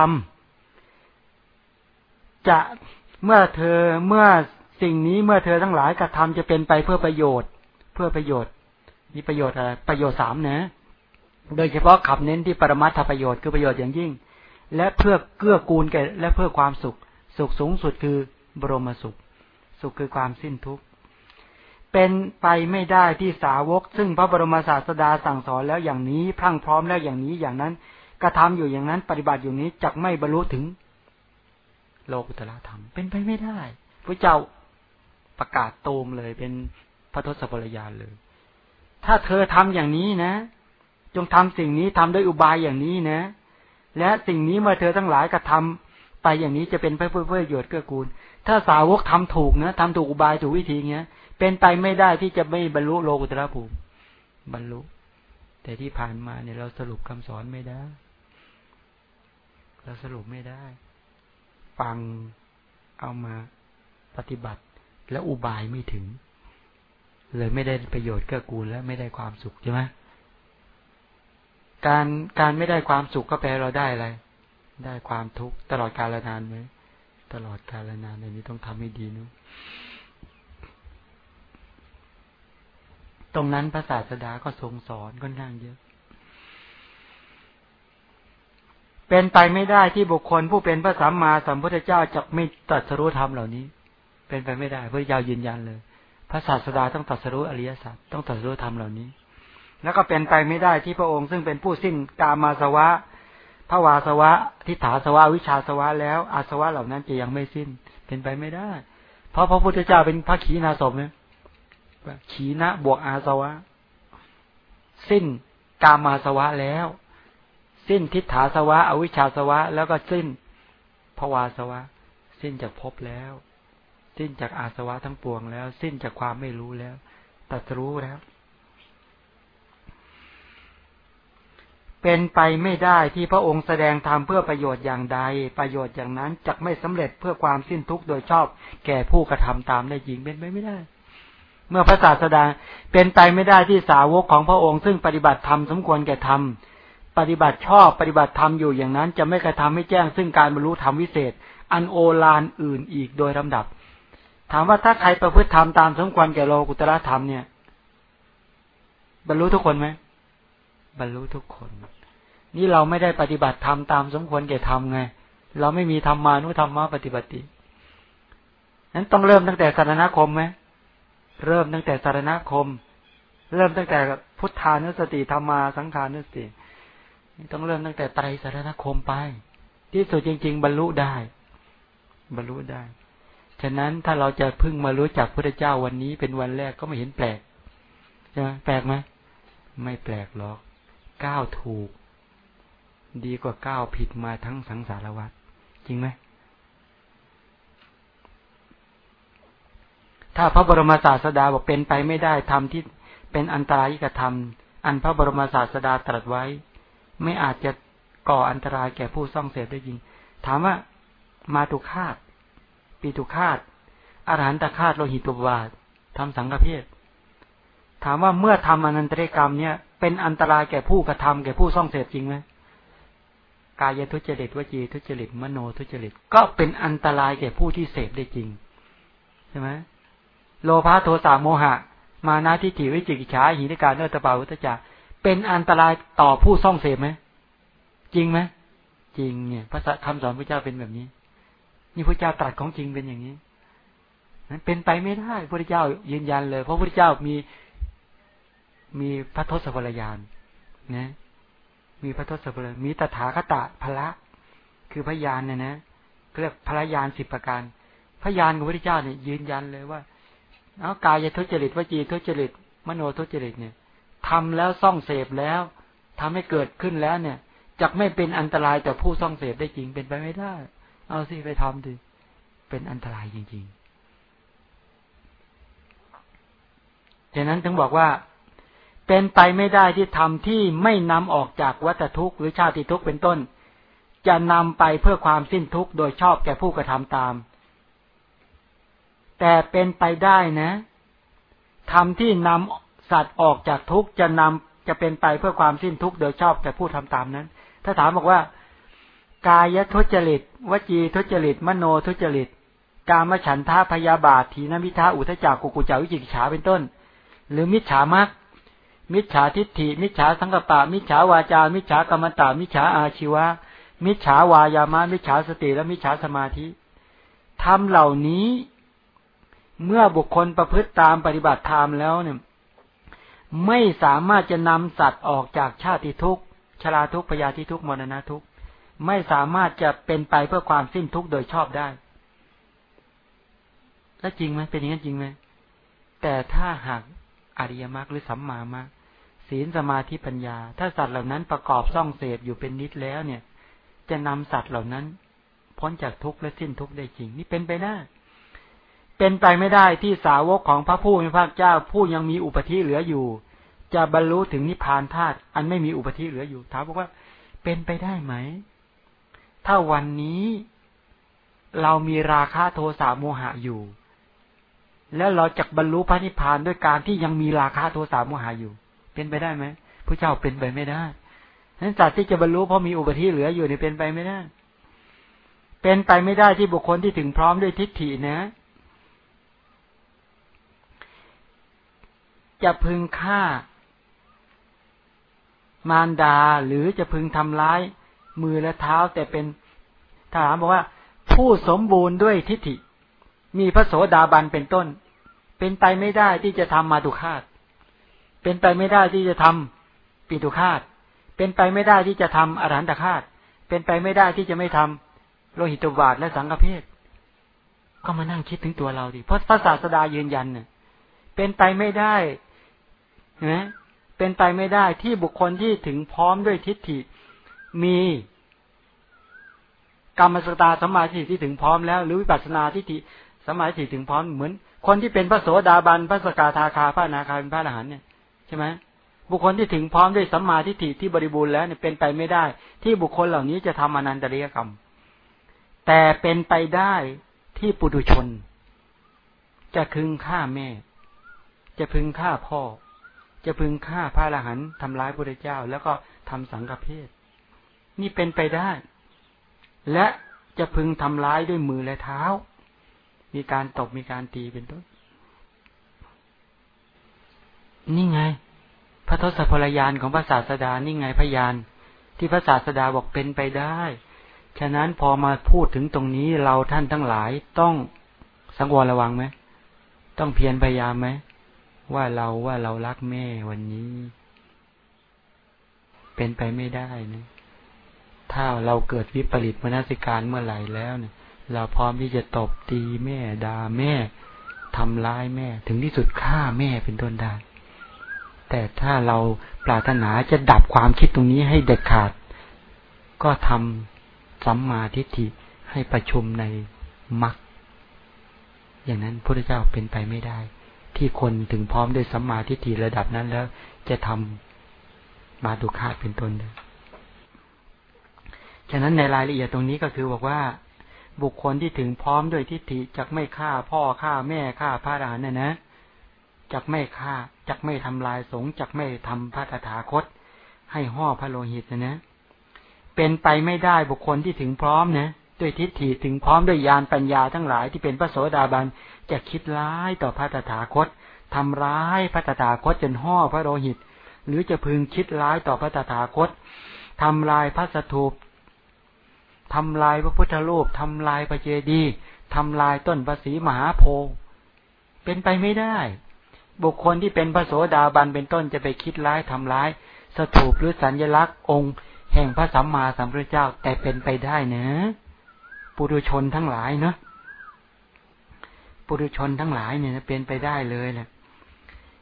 ำจะเมื่อเธอเมื่อสิ่งนี้เมื่อเธอทั้งหลายกระทำจะเป็นไปเพื่อประโยชน์ เพื่อประโยชน์มีประโยชน์อะไรประโยชน์สามนะ โดยเฉพาะขับเน้นที่ปรมัตถประโยชน์คือประโยชน์อย่างยิ่ง และเพื่อเกื้อกูลแก่และเพื่อความสุข สุขสูงสุดคือบรมสุข สุขคือความสิ้นทุกข์ เป็นไปไม่ได้ที่สาวก ซึ่งพระบรมศาสดาสั่งสอนแล้วอย่างนี้พรั่งพร้อมแล้วอย่างนี้อย่างนั้นกระทาอยู่อย่างนั้น ปฏิบัติอยู่นี้จักไม่บรรลุถึง โลกุตละธรรม เป็นไปไม่ได้พระเจ้าประกาศโตมเลยเป็นพระทศพลยานเลย ถ้าเธอทำอย่างนี้นะ จงทำสิ่งนี้ทำด้วยอุบายอย่างนี้นะ และสิ่งนี้เมื่อเธอทั้งหลายกระทาไปอย่างนี้จะเป็นเพื่อเพื่อประโยชน์เกื้อกูล ถ้าสาวกทำถูกนะทำถูกอุบายถูกวิธีเงี้ย เป็นไปไม่ได้ที่จะไม่บรรลุโลกุตระภูมิ บรรลุ แต่ที่ผ่านมาเนี่ยเราสรุปคำสอนไม่ได้ เราสรุปไม่ได้ ฟังเอามาปฏิบัติ แล้วอุบายไม่ถึง เลยไม่ได้ประโยชน์เกื้อกูลและไม่ได้ความสุขใช่ไหมการการไม่ได้ความสุขก็แปลเราได้อะไร ได้ความทุกข์ตลอดกาลนานไหมตลอดกาลนานในนี้ต้องทำให้ดีนุ ตรงนั้นพระศาสดาก็ทรงสอนค่อนข้างเยอะ เป็นไปไม่ได้ที่บุคคลผู้เป็นพระสัมมาสัมพุทธเจ้าจะไม่ตัดสรู้ธรรมเหล่านี้ เป็นไปไม่ได้พระเจ้ายืนยันเลย พระศาสดาต้องตัดสรู้อริยสัจต้องตัดสรู้ธรรมเหล่านี้ แล้วก็เป็นไปไม่ได้ที่พระองค์ซึ่งเป็นผู้สิ้นกามาสวะภาวาสวะทิฏฐาสวะวิชาสวะแล้วอาสวะเหล่านั้นจะยังไม่สิ้น เป็นไปไม่ได้ เพราะพระพุทธเจ้าเป็นพระขีณาสมเนี่ย ขีณะบวกอาสวะ สิ้นกามาสวะแล้ว สิ้นทิฏฐาสวะ อวิชชาสวะ แล้วก็สิ้นภาวาสวะ สิ้นจากภพแล้ว สิ้นจากอาสวะทั้งปวงแล้ว สิ้นจากความไม่รู้แล้วตัดรู้แล้ว เป็นไปไม่ได้ที่พระองค์แสดงธรรมเพื่อประโยชน์อย่างใด ประโยชน์อย่างนั้นจะไม่สำเร็จเพื่อความสิ้นทุกข์โดยชอบ แก่ผู้กระทำตามได้จริงเป็นไปไม่ได้ เมื่อพระศาสดาเป็นไปไม่ได้ที่สาวกของพระองค์ซึ่งปฏิบัติธรรมสมควรแก่ธรรมปฏิบัติชอบปฏิบัติธรรมอยู่อย่างนั้น จะไม่กระทำให้แจ้งซึ่งการบรรลุธรรมวิเศษ อันโอฬารอื่นอีกโดยลำดับ ถามว่าถ้าใครประพฤติธรรมตามสมควรแก่โลกุตระธรรมเนี่ย บรรลุทุกคนไหมบรรลุทุกคน นี่เราไม่ได้ปฏิบัติธรรมตามสมควรแก่ธรรมไง เราไม่มีธรรมานุธรรมะปฏิบัตินั้นต้องเริ่มตั้งแต่สารณคมไหม เริ่มตั้งแต่สารณคม เริ่มตั้งแต่พุทธานุสติธรรมาสังขานุสติต้องเริ่มตั้งแต่ไตรสารณคมไป ที่สุดจริง ๆ บรรลุได้ บรรลุได้ ฉะนั้นถ้าเราจะพึ่งมารู้จักพระเจ้าวันนี้เป็นวันแรกก็ไม่เห็นแปลกใช่ไหมแปลกไหมไม่แปลกหรอกก้าวถูก ดีกว่าก้าวผิดมาทั้งสังสารวัฏจริงไหม ถ้าพระบรมศาสดาบอกเป็นไปไม่ได้ทำที่เป็นอันตรายกระทำอันพระบรมศาสดาตรัสไว้ ไม่อาจจะก่ออันตรายแก่ผู้ซ่องเสพได้จริง ถามว่ามาตุคาตปีตุคาตอรหันตคาตโลหิตุบาททำสังฆเพศถามว่าเมื่อทำอนันตริกรรมเนี่ยเป็นอันตรายแก่ผู้กระทำแก่ผู้ซ่องเสพจริงไหมกายทุจริตวจีทุจริตมโนทุจริตก็เป็นอันตรายแก่ผู้ที่เสพได้จริงใช่ไหม โลภะโทสะโมหะ มานาทิฏฐิวิจิกิจฉาหินิการเนตปาวุตจักเป็นอันตรายต่อผู้ซ่องเสพไหมจริงไหมจริงเนี่ยพระคำสอนพระเจ้าเป็นแบบนี้ นี่พระเจ้าตรัสของจริงเป็นอย่างนี้นั้นเป็นไปไม่ได้พระเจ้ายืนยันเลย เพราะพระเจ้ามีมีพระทศพลยานนะมีพระทศพลมีตถาคตะพละ คือพยานเนี่ยนะเรียกพระยานสิบประการพยานของพระเจ้าเนี่ยยืนยันเลยว่า เอากายทุจริตวจีทุจริต มโนทุจริตเนี่ยทำแล้วซ่องเสพแล้วทำให้เกิดขึ้นแล้วเนี่ยจะไม่เป็นอันตรายแต่ผู้ซ่องเสพได้จริงเป็นไปไม่ได้ เอาสิไปทำดิเป็นอันตรายจริงๆดังนั้นถึงบอกว่า เป็นไปไม่ได้ที่ทำที่ไม่นำออกจากวัฏทุกข์หรือชาติทุกข์เป็นต้น จะนำไปเพื่อความสิ้นทุกข์โดยชอบแก่ผู้กระทำตาม แต่เป็นไปได้นะทำที่นำสัตว์ออกจากทุกข์จะนำจะเป็นไปเพื่อความสิ้นทุกข์โดยชอบแต่ผู้ทำตามนั้น ถ้าถามบอกว่า กายทุจริตวจีทุจริต มโนทุจริต กามฉันทาพยาบาทถีนมิทาอุทจักกุกุจาวิจิกิจฉาเป็นต้น หรือมิจฉามักมิจฉาทิฏฐิ มิจฉาสังกปะ มิจฉาวาจา มิจฉากรรมตามิจฉาอาชีวะ มิจฉาวายามะ มิจฉาสติ และมิจฉาสมาธิทำเหล่านี้ เมื่อบุคคลประพฤติตามปฏิบัติธรรมแล้วเนี่ย ไม่สามารถจะนำสัตว์ออกจากชาติทุกข์ชราทุกข์พยาธิทุกข์มรณะทุกข์ไม่สามารถจะเป็นไปเพื่อความสิ้นทุกข์โดยชอบได้ แล้วจริงไหมเป็นอย่างนั้นจริงไหมแต่ถ้าหากอริยมรรคหรือสัมมามรรคศีลสมาธิปัญญา ถ้าสัตว์เหล่านั้นประกอบซ่องเสพอยู่เป็นนิดแล้วเนี่ย จะนำสัตว์เหล่านั้น พ้นจากทุกข์และสิ้นทุกข์ได้จริง นี่เป็นไปได้ เป็นไปไม่ได้ที่สาวกของพระผู้มีพระเจ้าผู้ยังมีอุปธิเหลืออยู่ จะบรรลุถึงนิพพานธาตุอันไม่มีอุปธิเหลืออยู่ถามบอกว่า เป็นไปได้ไหม ถ้าวันนี้เรามีราคะโทสะโมหะอยู่ แล้วเราจะบรรลุพระนิพพานด้วยการที่ยังมีราคะโทสะโมหะอยู่ เป็นไปได้ไหมพระเจ้าเป็นไปไม่ได้นั้นสัตว์ที่จะบรรลุเพราะมีอุปธิเหลืออยู่เนี่ยเป็นไปไม่ได้ เป็นไปไม่ได้ที่บุคคลที่ถึงพร้อมด้วยทิฏฐินะ จะพึงฆ่ามารดาหรือจะพึงทำร้ายมือและเท้าแต่เป็นถามบอกว่า ผู้สมบูรณ์ด้วยทิฏฐิ มีพระโสดาบันเป็นต้น เป็นไปไม่ได้ที่จะทำมาตุคาตเป็นไปไม่ได้ที่จะทำปีตุคาตเป็นไปไม่ได้ที่จะทำอรหันตคาตเป็นไปไม่ได้ที่จะไม่ทำโลหิตบาทและสังฆเพศก็มานั่งคิดถึงตัวเราดิเพราะพระศาสดายืนยันเนี่ยเป็นไปไม่ได้ นะเป็นไปไม่ได้ที่บุคคลที่ถึงพร้อมด้วยทิฏฐิมีกรรมสตาสมาธิที่ถึงพร้อมแล้ว หรือวิปัสนาทิฏฐิสมาธิถึงพร้อมเหมือน คนที่เป็นพระโสดาบันพระสกาทาคาพระนาคาเป็นพระอรหันเนี่ยใช่ไหมบุคคลที่ถึงพร้อมด้วยสัมมาทิฏฐิที่บริบูรณ์แล้วเนี่ยเป็นไปไม่ได้ ที่บุคคลเหล่านี้จะทำอนันตริยกรรม แต่เป็นไปได้ที่ปุถุชน จะคึงฆ่าแม่ จะพึงฆ่าพ่อ จะพึงฆ่าพระอรหันต์ทำร้ายพระเจ้า แล้วก็ทำสังฆเพศนี่เป็นไปได้ และจะพึงทำร้ายด้วยมือและเท้า มีการตบมีการตีเป็นต้น นี่ไง พระทศพลยานของพระศาสดานี่ไงพยาน ที่พระศาสดาบอกเป็นไปได้ ฉะนั้นพอมาพูดถึงตรงนี้เราท่านทั้งหลายต้องสังวรระวังไหม ต้องเพียรพยายามไหม ว่าเราว่าเรารักแม่วันนี้ เป็นไปไม่ได้นะถ้าเราเกิดวิปริตมนสิการเมื่อไหร่แล้วเนี่ย เราพร้อมที่จะตบตีแม่ด่าแม่ทำร้ายแม่ ถึงที่สุดฆ่าแม่เป็นต้นได้แต่ถ้าเราปรารถนาจะดับความคิดตรงนี้ให้เด็ดขาด ก็ทำสัมมาทิฏฐิให้ประชุมในมรรคอย่างนั้นพระเจ้าเป็นไปไม่ได้ ที่คนถึงพร้อมด้วยสัมมาทิฏฐิระดับนั้นแล้ว จะทำมาดุคาเป็นต้นด้ฉะนั้นในรายละเอียดตรงนี้ก็คือบอกว่า บุคคลที่ถึงพร้อมด้วยทิฏฐิจักไม่ฆ่าพ่อฆ่าแม่ฆ่าพระอรหันต์น่ยนะจักไม่ฆ่าจักไม่ทำลายสงจักไม่ทำพระตถาคต ให้ห่อพระโลหิตนะนะเป็นไปไม่ได้บุคคลที่ถึงพร้อมนะ ด้วยทิฏฐิถึงพร้อมด้วยญาณปัญญาทั้งหลายที่เป็นพระโสดาบันจะคิดร้ายต่อพระตถาคตทำร้ายพระตถาคตจนห่อพระโลหิต หรือจะพึงคิดร้ายต่อพระตถาคตทำลายพระสถูปทำลายพระพุทธรูปทำลายพระเจดีย์ทำลายต้นภาษีมหาโพธิ์เป็นไปไม่ได้ บุคคลที่เป็นพระโสดาบันเป็นต้นจะไปคิดร้ายทำร้าย สถูปหรือสัญลักษณ์องค์ แห่งพระสัมมาสัมพุทธเจ้าแต่เป็นไปได้นะ ปุถุชนทั้งหลายเนาะปุถุชนทั้งหลายเนี่ยเป็นไปได้เลยแหละ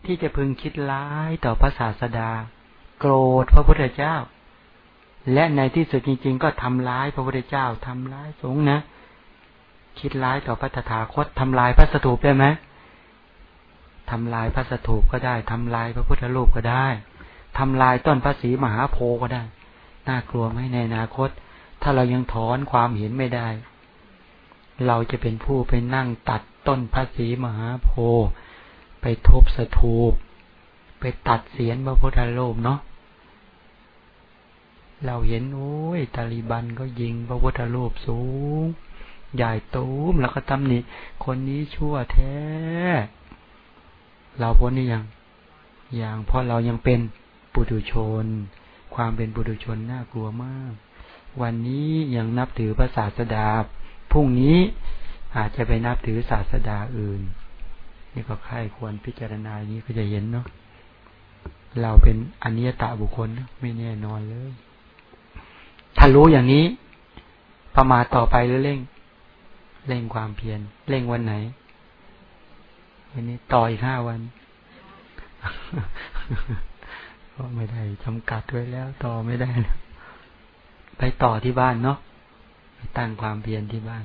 ที่จะพึงคิดร้ายต่อพระศาสดา โกรธพระพุทธเจ้า และในที่สุดจริง ๆ ก็ทำร้ายพระพุทธเจ้าทำร้ายสงฆ์นะ คิดร้ายต่อพระตถาคตทำลายพระสถูปได้ไหมทำลายพระสถูปก็ได้ทำลายพระพุทธรูปก็ได้ทำลายต้นพระศรีมหาโพก็ได้ น่ากลัวไหมในอนาคต ถ้าเรายังถอนความเห็นไม่ได้ เราจะเป็นผู้ไปนั่งตัดต้นพระศรีมหาโพธิ์ไปทบสถูป ไปตัดเสียนพระพุทธรูปเนาะเราเห็นโอ้ยตาลีบันก็ยิงพระพุทธรูปสูง ใหญ่ตูมแล้วก็ตำหนิคนนี้ชั่วแท้ เราพ้นนี่ยังอย่างเพราะเรายังเป็นปุถุชน ความเป็นปุถุชนน่ากลัวมาก วันนี้ยังนับถือพระศาสดาพรุ่งนี้อาจจะไปนับถือศาสดาอื่น นี่ก็ใค่ายควรพิจารณาอย่างนี้ก็จะเห็นเนาะเราเป็นอนิยตะบุคคลไม่แน่นอนเลย ถ้ารู้อย่างนี้ ประมาต่อไปหรือเร่ง เร่งความเพียรเร่งวันไหนวันนี้ต่ออีกห้าวันก็ไม่ได้จำกัดไว้แล้ว ต่อไม่ได้แล้ว ไปต่อที่บ้านเนาะไปตั้งความเพียรที่บ้าน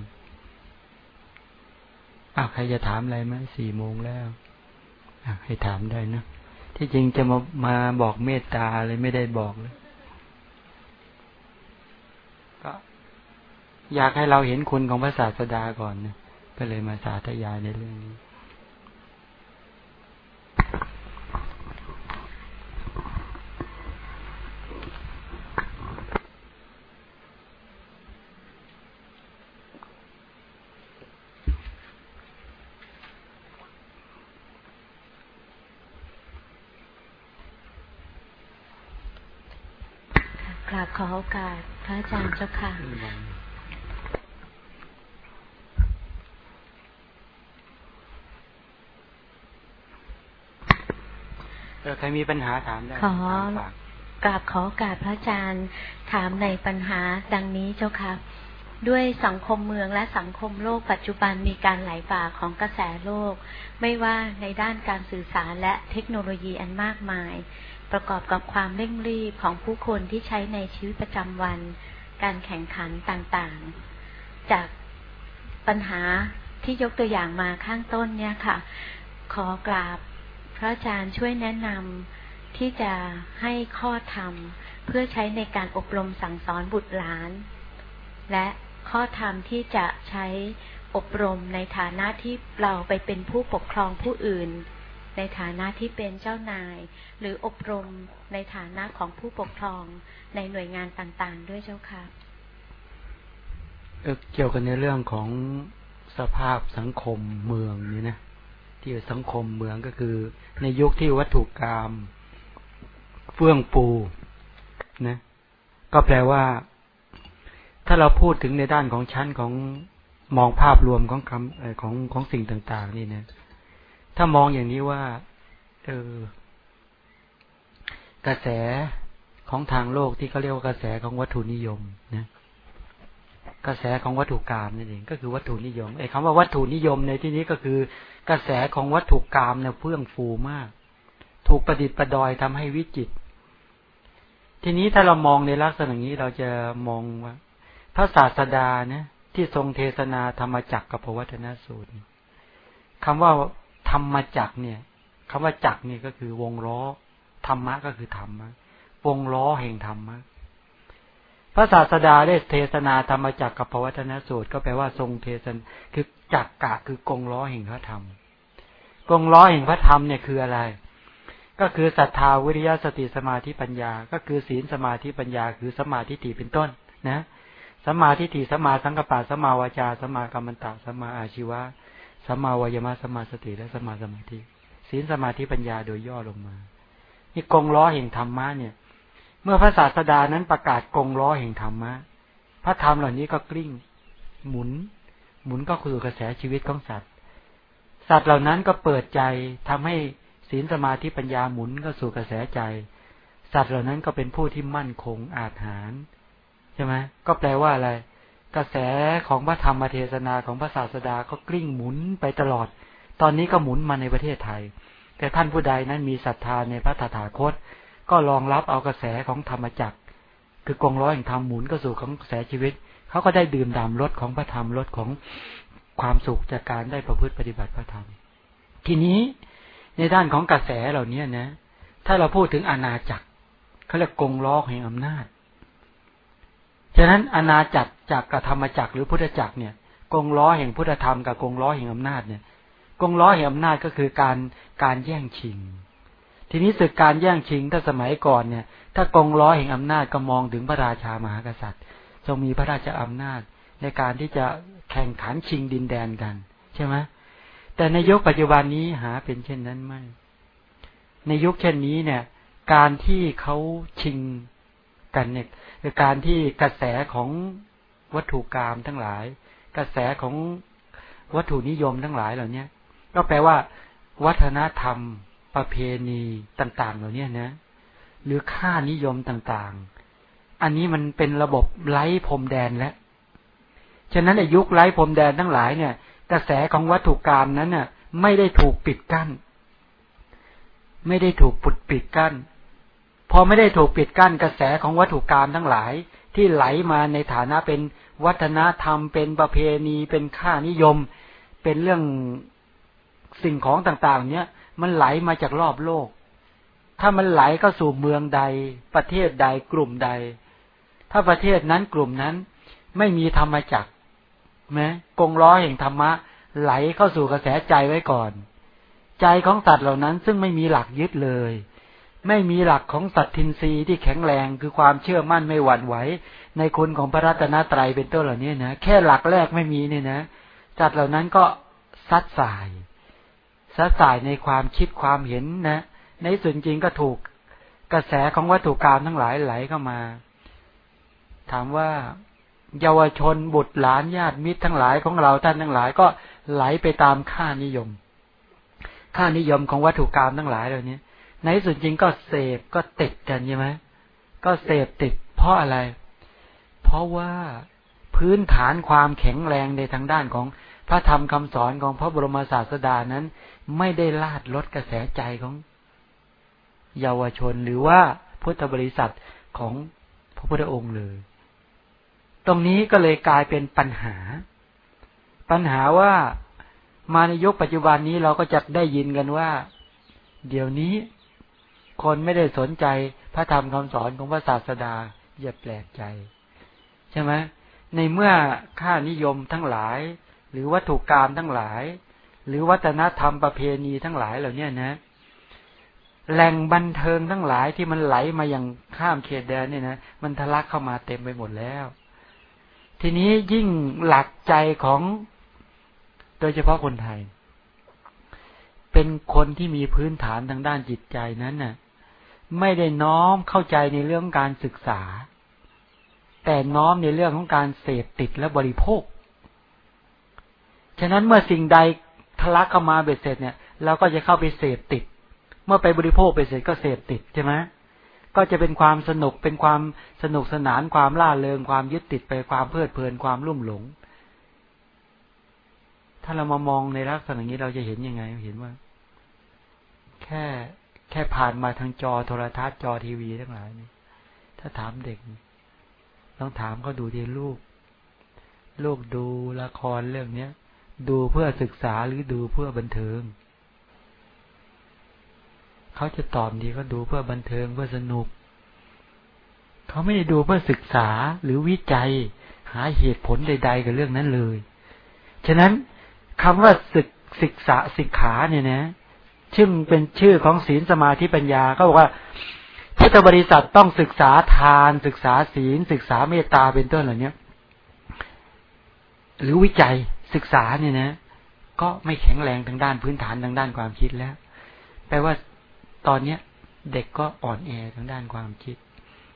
อ้าวใครจะถามอะไรไหมสี่โมงแล้วอให้ถามได้นะที่จริงจะมามาบอกเมตตาเลยไม่ได้บอกเลยก็อยากให้เราเห็นคุณของพระศาสดาก่อนนะก็เลยมาสาธยายในเรื่องนี้กราบ ขอโอกาสพระอาจารย์เจ้าค่ะ ใครมีปัญหาถามได้ ขอกราบขอการพระอาจารย์ถามในปัญหาดังนี้เจ้าค่ะ ด้วยสังคมเมืองและสังคมโลกปัจจุบันมีการไหลบ่าของกระแสโลก ไม่ว่าในด้านการสื่อสารและเทคโนโลยีอันมากมาย ประกอบกับความเร่งรีบของผู้คนที่ใช้ในชีวิตประจำวัน การแข่งขันต่างๆ จากปัญหาที่ยกตัวอย่างมาข้างต้นเนี่ยค่ะ ขอกราบพระอาจารย์ช่วยแนะนำที่จะให้ข้อธรรม เพื่อใช้ในการอบรมสั่งสอนบุตรหลาน และ ข้อธรรมที่จะใช้อบรมในฐานะที่เราไปเป็นผู้ปกครองผู้อื่น ในฐานะที่เป็นเจ้านาย หรืออบรมในฐานะของผู้ปกครองในหน่วยงานต่างๆ ด้วยเจ้าค่ะเกี่ยวกันในเรื่องของสภาพสังคมเมืองนี่นะที่สังคมเมืองก็คือ ในยุคที่วัตถุกรรมเฟื่องปูนะก็แปลว่า ถ้าเราพูดถึงในด้านของชั้นของมองภาพรวมของคำของของสิ่งต่าง ๆ นี่นะถ้ามองอย่างนี้ว่า เออกระแสของทางโลกที่เขาเรียกว่ากระแสของวัตถุนิยมนะกระแสของวัตถุกรรมนั่นเองก็คือวัตถุนิยมไอ้คำว่าวัตถุนิยมในที่นี้ก็คือ กระแสของวัตถุกรรมเนี่ยเฟื่องฟูมาก ถูกประดิษฐ์ประดอยทำให้วิจิต ทีนี้ถ้าเรามองในลักษณะนี้เราจะมองว่า พระศาสดาเนี่ยที่ทรงเทศนาธรรมจักรกับพวัฒนสูตรคำว่าธรรมจักรเนี่ยคำว่าจักรนี่ยก็คือวงล้อธรรมะก็คือธรรมะวงล้อแห่งธรรมะพระศาสดาได้เทศนาธรรมจักรกับพวัฒนสูตร ก็แปลว่าทรงเทศนคือจักกะคือกงล้อแห่งพระธรรม กงล้อแห่งพระธรรมเนี่ยคืออะไร ก็คือศรัทธาวิริยะสติสมาธิปัญญา ก็คือศีลสมาธิปัญญา คือสมาธิฏฐิเป็นต้นนะ สมาธิฏฐิสมาสังกปะสมาวาจาสมากรรมตะสมาอาชีวะสมาวายมะสมาสติและสมาสมาธิศีลสมาธิปัญญาโดยย่อลงมานี่กงล้อแห่งธรรมะเนี่ย เมื่อพระศาสดานั้นประกาศกงล้อแห่งธรรมะพระธรรมเหล่านี้ก็กลิ้ง หมุน หมุนก็คือกระแสชีวิตของสัตว์ สัตว์เหล่านั้นก็เปิดใจทำให้ศีลสมาธิปัญญาหมุนก็สู่กระแสใจ สัตว์เหล่านั้นก็เป็นผู้ที่มั่นคงอาถรร ใช่ไหมก็แปลว่าอะไร กระแสของพระธรรมเทศนาของพระศาสดาก็กลิ้งหมุนไปตลอด ตอนนี้ก็หมุนมาในประเทศไทย แต่ท่านผู้ใดนั้นมีศรัทธาในพระตถาคต ก็รองรับเอากระแสของธรรมจักร คือกองร้อยแห่งธรรมหมุนก็สู่ของกระแสชีวิตเขาก็ได้ดื่มด่ำรสของพระธรรมรสของความสุขจากการได้ประพฤติปฏิบัติพระธรรม ทีนี้ในด้านของกระแสเหล่านี้นะ ถ้าเราพูดถึงอาณาจักรเขาเรียกกงล้อแห่งอำนาจ ฉะนั้นอาณาจักรจากกธรรมจักรหรือพุทธจักรเนี่ยกงล้อแห่งพุทธธรรมกับกงล้อแห่งอำนาจเนี่ยกงล้อแห่งอำนาจก็คือการการแย่งชิง ทีนี้ศึกการแย่งชิงถ้าสมัยก่อนเนี่ย ถ้ากงล้อแห่งอำนาจก็มองถึงพระราชามหากษัตริย์ทรงมีพระราชอำนาจในการที่จะแข่งขันชิงดินแดนกัน ใช่ไหมแต่ในยุคปัจจุบันนี้หาเป็นเช่นนั้นไม่ ในยุคเช่นนี้เนี่ย การที่เขาชิงกันเนี่ย คือการที่กระแสของวัตถุกรรมทั้งหลาย กระแสของวัตถุนิยมทั้งหลายเหล่านี้ก็แปลว่า วัฒนธรรม ประเพณีต่าง ๆ เหล่านี้นะ หรือค่านิยมต่างๆ อันนี้มันเป็นระบบไร้พรมแดนแล้วฉะนั้นในยุคไร้พรมแดนทั้งหลายเนี่ย กระแสของวัตถุกรรมนั้นน่ะ ไม่ได้ถูกปิดกั้น ไม่ได้ถูกปุดปิดกั้น พอไม่ได้ถูกปิดกั้นกระแสของวัตถุกรรมทั้งหลาย ที่ไหลมาในฐานะเป็นวัฒนธรรม เป็นประเพณีเป็นค่านิยม เป็นเรื่องสิ่งของต่างๆ เนี้ยมันไหลมาจากรอบโลก ถ้ามันไหลก็สู่เมืองใด ประเทศใดกลุ่มใด ถ้าประเทศนั้นกลุ่มนั้น ไม่มีธรรมจักรไหมกงล้อแห่งธรรมะ ไหลเข้าสู่กระแสใจไว้ก่อน ใจของสัตว์เหล่านั้นซึ่งไม่มีหลักยึดเลย ไม่มีหลักของสัตทินรีที่แข็งแรงคือความเชื่อมั่นไม่หวั่นไหว ในคุณของพระรัตนตรัยเป็นต้นเหล่านี้นะ แค่หลักแรกไม่มีเนี่ยนะจัดเหล่านั้นก็ซัดสายซัดสายในความคิดความเห็นนะ ในส่วนจริงก็ถูกกระแสของวัตถุกรรมทั้งหลายไหลเข้ามา ถามว่าเยาวชนบุตรหลานญาติมิตรทั้งหลายของเราท่านทั้งหลายก็ไหลไปตามค่านิยม ค่านิยมของวัตถุกรรมทั้งหลายเหล่านี้ ในส่วนจริงก็เสพก็ติดกันใช่ไหมก็เสพติด เพราะอะไร เพราะว่าพื้นฐานความแข็งแรงในทางด้านของพระธรรมคำสอนของพระบรมศาสดานั้น ไม่ได้ลาดลดกระแสใจของเยาวชนหรือว่าพุทธบริษัทของพระพุทธองค์เลย ตรงนี้ก็เลยกลายเป็นปัญหา ปัญหาว่ามาในยุคปัจจุบันนี้เราก็จะได้ยินกันว่า เดี๋ยวนี้ คนไม่ได้สนใจพระธรรมคำสอนของพระศาสดาอย่าแปลกใจ ใช่ไหมในเมื่อค่านิยมทั้งหลาย หรือวัตถุกรรมทั้งหลาย หรือวัฒนธรรมประเพณีทั้งหลายเหล่านี้นะ แหล่งบันเทิงทั้งหลายที่มันไหลมาอย่างข้ามเขตแดนเนี่ยนะมันทะลักเข้ามาเต็มไปหมดแล้ว ทีนี้ยิ่งหลักใจของโดยเฉพาะคนไทย เป็นคนที่มีพื้นฐานทางด้านจิตใจนั้นน่ะ ไม่ได้น้อมเข้าใจในเรื่องการศึกษา แต่น้อมในเรื่องของการเสพติดและบริโภค ฉะนั้นเมื่อสิ่งใดทะลักเข้ามาเบ็ดเสร็จเนี่ยเราก็จะเข้าไปเสพติด เมื่อไปบริโภคไปเสร็จก็เสพติดใช่ไหมก็จะเป็นความสนุกเป็นความสนุกสนานความล่าเริงความยึดติดไปความเพลิดเพลินความรุ่มหลง ถ้าเรามามองในลักษณะนี้เราจะเห็นยังไงเห็นว่า แค่ แค่ผ่านมาทางจอโทรทัศน์จอทีวีทั้งหลายนี่ถ้าถามเด็ก ต้องถามเขาดูดีลูก ลูกดูละครเรื่องเนี้ย ดูเพื่อศึกษาหรือดูเพื่อบันเทิงเขาจะตอบดีก็ดูเพื่อบันเทิงเพื่อสนุก เขาไม่ได้ดูเพื่อศึกษาหรือวิจัย หาเหตุผลใด ๆ กับเรื่องนั้นเลย ฉะนั้นคำว่าศึกศึกษาศึกขาเนี่ยนะ ชื่อเป็นชื่อของศีลสมาธิปัญญาเขาบอกว่าพุทธบริษัทต้องศึกษาทานศึกษาศีล ศึกษาเมตตาเป็นต้นเหล่านี้หรือวิจัยศึกษาเนี่ยนะ ก็ไม่แข็งแรงทางด้านพื้นฐานทางด้านความคิดแล้ว แปลว่าตอนเนี้ย เด็กก็อ่อนแอทางด้านความคิด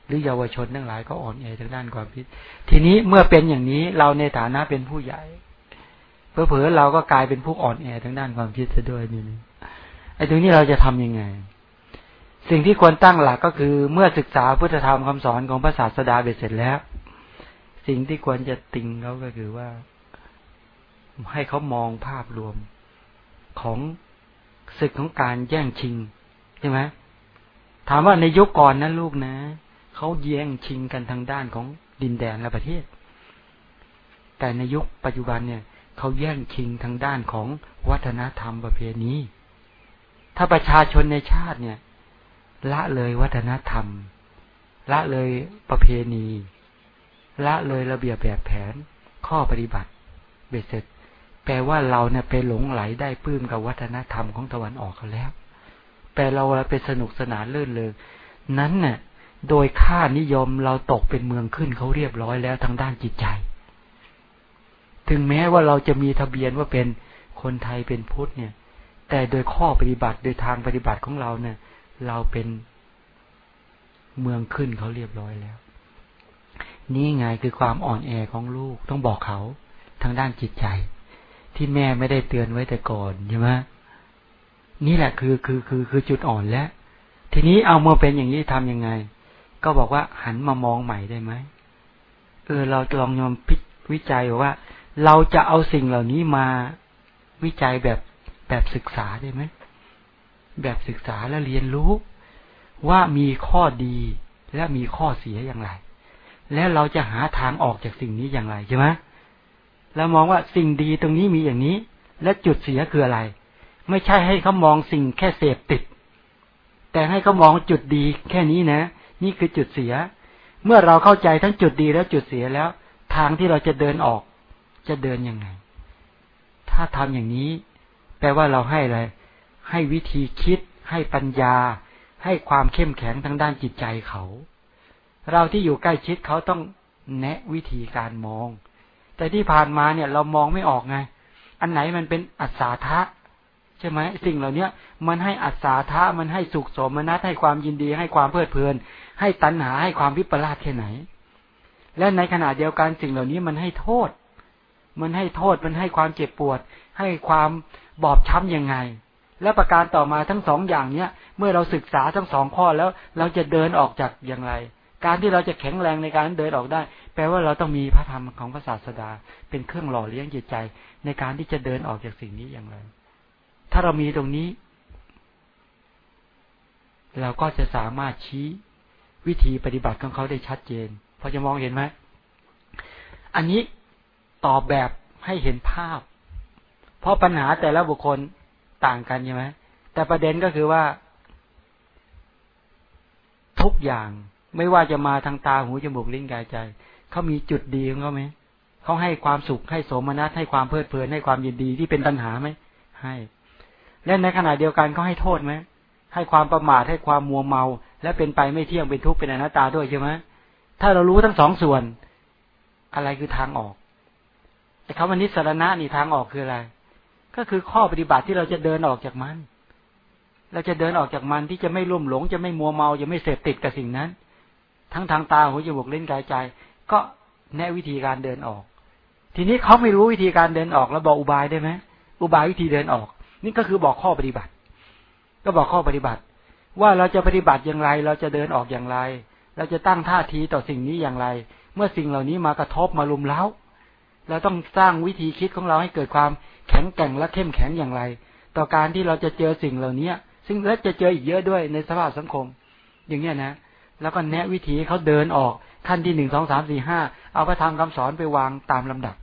หรือเยาวชนทั้งหลายก็อ่อนแอทางด้านความคิด ทีนี้เมื่อเป็นอย่างนี้เราในฐานะเป็นผู้ใหญ่เผลอๆเราก็กลายเป็นผู้อ่อนแอทางด้านความคิดซะด้วยนี่ ไอ้ตรงนี้เราจะทํำยังไง สิ่งที่ควรตั้งหลักก็คือ เมื่อศึกษาพุทธธรรมคำสอนของพระศาสดาเบ็ดเสร็จแล้ว สิ่งที่ควรจะติงเขาก็คือว่า ให้เขามองภาพรวมของศึกของการแย่งชิงใช่ไหมถามว่าในยุคก่อนนะลูกนะเขาแย่งชิงกันทางด้านของดินแดนและประเทศ แต่ในยุคปัจจุบันเนี่ยเขาแย่งชิงทางด้านของวัฒนธรรมประเพณี ถ้าประชาชนในชาติเนี่ย ละเลยวัฒนธรรม ละเลยประเพณี ละเลยระเบียบแบบแผน ข้อปฏิบัติ เบ็ดเสร็จ แปลว่าเราเนี่ยไปหลงไหลได้ปื้มกับวัฒนธรรมของตะวันออกเขาแล้วแต่เราไปสนุกสนานเลื่นเลยนั้นเน่ะโดยค่านิยมเราตกเป็นเมืองขึ้นเขาเรียบร้อยแล้วทางด้านจิตใจ ถึงแม้ว่าเราจะมีทะเบียนว่าเป็นคนไทยเป็นพุทธเนี่ย แต่โดยข้อปฏิบัติโดยทางปฏิบัติของเราเนี่ย เราเป็นเมืองขึ้นเขาเรียบร้อยแล้ว นี่ไงคือความอ่อนแอของลูกต้องบอกเขาทางด้านจิตใจ ที่แม่ไม่ได้เตือนไว้แต่ก่อนใช่ไหมนี่แหละคือคือคือคือจุดอ่อนแล้ว ทีนี้เอาเมื่อเป็นอย่างนี้ทํำยังไง ก็บอกว่าหันมามองใหม่ได้ไหมเออเราลองยอมพิวิจัยว่า เราจะเอาสิ่งเหล่านี้มาวิจัยแบบ แบบศึกษาได้ไหมแบบศึกษาและเรียนรู้ ว่ามีข้อดีและมีข้อเสียอย่างไร และเราจะหาทางออกจากสิ่งนี้อย่างไรใช่ไหมแล้วมองว่าสิ่งดีตรงนี้มีอย่างนี้ และจุดเสียคืออะไร ไม่ใช่ให้เขามองสิ่งแค่เสพติด แต่ให้เขามองจุดดีแค่นี้นะ นี่คือจุดเสีย เมื่อเราเข้าใจทั้งจุดดีแล้วจุดเสียแล้ว ทางที่เราจะเดินออก จะเดินยังไง ถ้าทำอย่างนี้ แปลว่าเราให้อะไร ให้วิธีคิด ให้ปัญญา ให้ความเข้มแข็งทางด้านจิตใจเขา เราที่อยู่ใกล้ชิดเขาต้องแนะวิธีการมอง แต่ที่ผ่านมาเนี่ยเรามองไม่ออกไง อันไหนมันเป็นอัศทะใช่ไหมสิ่งเหล่าเนี้ย มันให้อัศาธามันให้สุขสมนัตให้ความยินดี ให้ความเพลิดเพลิน ให้ตัณหาให้ความวิปลาสแค่ไหน และในขณะเดียวกันสิ่งเหล่านี้มันให้โทษ มันให้โทษมันให้ความเจ็บปวด ให้ความ บอบช้ำยังไง และประการต่อมาทั้งสองอย่างเนี้ย เมื่อเราศึกษาทั้งสองข้อแล้วเราจะเดินออกจากอย่างไร การที่เราจะแข็งแรงในการเดินออกได้ แปลว่าเราต้องมีพระธรรมของพระศาสดา เป็นเครื่องหล่อเลี้ยงจิตใจ ในการที่จะเดินออกจากสิ่งนี้อย่างไร ถ้าเรามีตรงนี้ เราก็จะสามารถชี้วิธีปฏิบัติของเขาได้ชัดเจนพอจะมองเห็นไหมอันนี้ตอบแบบให้เห็นภาพ เพราะปัญหาแต่ละบุคคลต่างกันใช่ไหมแต่ประเด็นก็คือว่า ทุกอย่างไม่ว่าจะมาทางตาหูจมูกลิ้นกายใจเขามีจุดดีของเขาไหมเขาให้ความสุขให้โสมนัสให้ความเพลิดเพลินให้ความยินดีที่เป็นตัณหาไหมให้และในขณะเดียวกันก็ให้โทษไหมให้ความประมาทให้ความมัวเมา และเป็นไปไม่เที่ยงเป็นทุกข์เป็นอนัตตาด้วยใช่ไหมถ้าเรารู้ทั้งสองส่วน อะไรคือทางออกไอ้คำว่านิสรณะนี่ทางออกคืออะไร ก็คือข้อปฏิบัติที่เราจะเดินออกจากมัน เราจะเดินออกจากมันที่จะไม่ลุ่มหลง จะไม่มัวเมาจะไม่เสพติดกับสิ่งนั้น ทั้งทางตาหูจมูกเล่นกายใจ ก็แนะวิธีการเดินออก ทีนี้เขาไม่รู้วิธีการเดินออกแล้วบอกอุบายได้ไหมอุบายวิธีเดินออก นี่ก็คือบอกข้อปฏิบัติ ก็บอกข้อปฏิบัติ ว่าเราจะปฏิบัติอย่างไร เราจะเดินออกอย่างไร เราจะตั้งท่าทีต่อสิ่งนี้อย่างไร เมื่อสิ่งเหล่านี้มากระทบมาลุมเล้าเราต้องสร้างวิธีคิดของเราให้เกิดความ ข็งแกร่งและเข้มแข็งอย่างไร ต่อการที่เราจะเจอสิ่งเหล่านี้ซึ่งและจะเจออีกเยอะด้วยในสภาพสังคม อย่างเนี้ยนะ แล้วก็แนะวิธีเขาเดินออกขั้นที่หนึ่งสองสามสี่ห้าเอาพระธรรมคำสอนไปวางตามลำดับ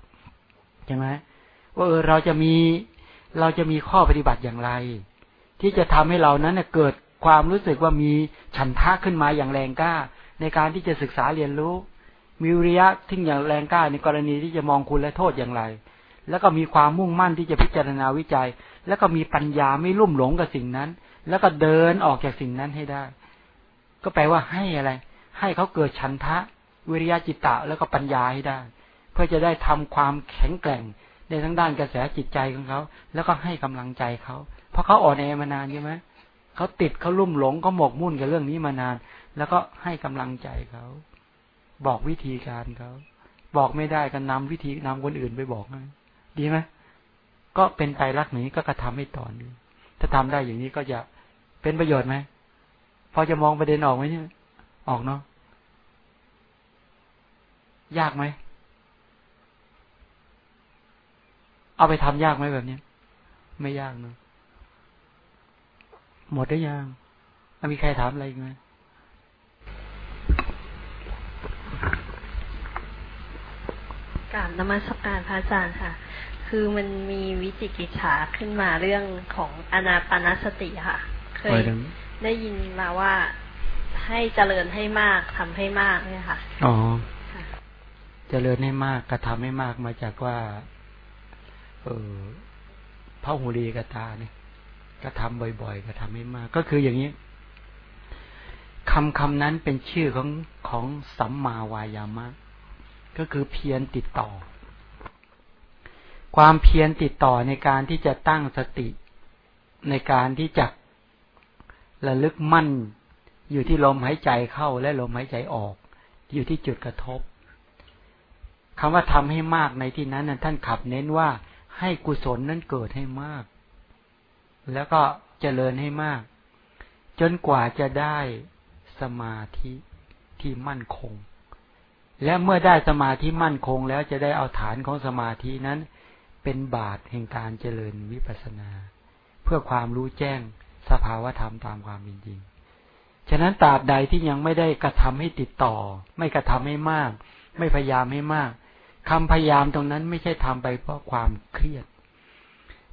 ใช่ไหมว่าเออเราจะมีเราจะมีข้อปฏิบัติอย่างไร ที่จะทำให้เรานั้นเกิดความรู้สึกว่ามีฉันทะขึ้นมาอย่างแรงกล้า ในการที่จะศึกษาเรียนรู้ มีวิริยะที่อย่างแรงกล้าในกรณีที่จะมองคุณและโทษอย่างไร แล้วก็มีความมุ่งมั่นที่จะพิจารณาวิจัย แล้วก็มีปัญญาไม่ลุ่มหลงกับสิ่งนั้น แล้วก็เดินออกจากสิ่งนั้นให้ได้ ก็แปลว่าให้อะไร ให้เขาเกิดฉันทะ วิริยะจิตตะแล้วก็ปัญญาให้ได้ เพื่อจะได้ทำความแข็งแกร่งในทั้งด้านกระแสจิตใจของเขา แล้วก็ให้กำลังใจเขา เพราะเขาอ่อนแอมานานใช่ไหมเขาติดเขาลุ่มหลงก็หมกมุ่นกับเรื่องนี้มานาน แล้วก็ให้กำลังใจเขา บอกวิธีการเขา บอกไม่ได้ก็นำวิธีนำคนอื่นไปบอกให้ ดีไหมก็เป็นไปรักนี้ก็กระทำให้ต่อเนื่องถ้าทำได้อย่างนี้ก็จะเป็นประโยชน์ไหมพอจะมองประเด็นออกไหมเนี่ย ออกเนาะยากไหมเอาไปทำยากไหมแบบนี้ไม่ยากเนาะหมดได้ยังมีใครถามอะไรอีกไหมกราบนมัสการพระอาจารย์ค่ะ คือมันมีวิจิกิจฉาขึ้นมาเรื่องของอนาปานสติค่ะ เคยได้ยินมาว่าให้เจริญให้มากทำให้มากเนี่ยค่ะ อ๋อเจริญให้มากกระทำให้มากมาจากว่า เออพระหูรีกตาเนี่ยกระทำบ่อยๆกระทำให้มาก ก็คืออย่างนี้คำคำนั้นเป็นชื่อของของสัมมาวายามะ ก็คือเพียรติดต่อ ความเพียรติดต่อในการที่จะตั้งสติในการที่จะระลึกมั่น อยู่ที่ลมหายใจเข้าและลมหายใจออก อยู่ที่จุดกระทบคำว่าทำให้มากในที่นั้นท่านขับเน้นว่าให้กุศลนั้นเกิดให้มาก แล้วก็เจริญให้มาก จนกว่าจะได้สมาธิที่มั่นคง และเมื่อได้สมาธิมั่นคงแล้วจะได้เอาฐานของสมาธินั้น เป็นบาตแห่งการเจริญวิปัสนา เพื่อความรู้แจ้งสภาวธรรมตามความเป็นจริง ฉะนั้นตราบใดที่ยังไม่ได้กระทำให้ติดต่อ ไม่กระทำให้มาก ไม่พยายามให้มากคำพยายามตรงนั้นไม่ใช่ทำไปเพราะความเครียด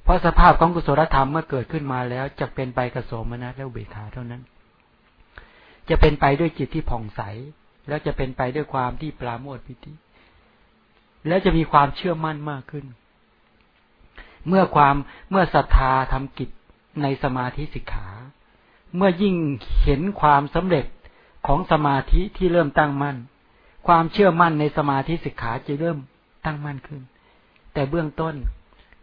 เพราะสภาพของกุศลธรรมเมื่อเกิดขึ้นมาแล้วจะเป็นไปกระโสมนัสและเบขาเท่านั้น จะเป็นไปด้วยจิตที่ผ่องใส แล้วจะเป็นไปด้วยความที่ปราโมทพิธีแล้วจะมีความเชื่อมั่นมากขึ้น เมื่อความเมื่อศรัทธาทำกิจในสมาธิสิกขา เมื่อยิ่งเห็นความสำเร็จของสมาธิที่เริ่มตั้งมั่น ความเชื่อมั่นในสมาธิสิกขาจะเริ่มตั้งมั่นขึ้น แต่เบื้องต้น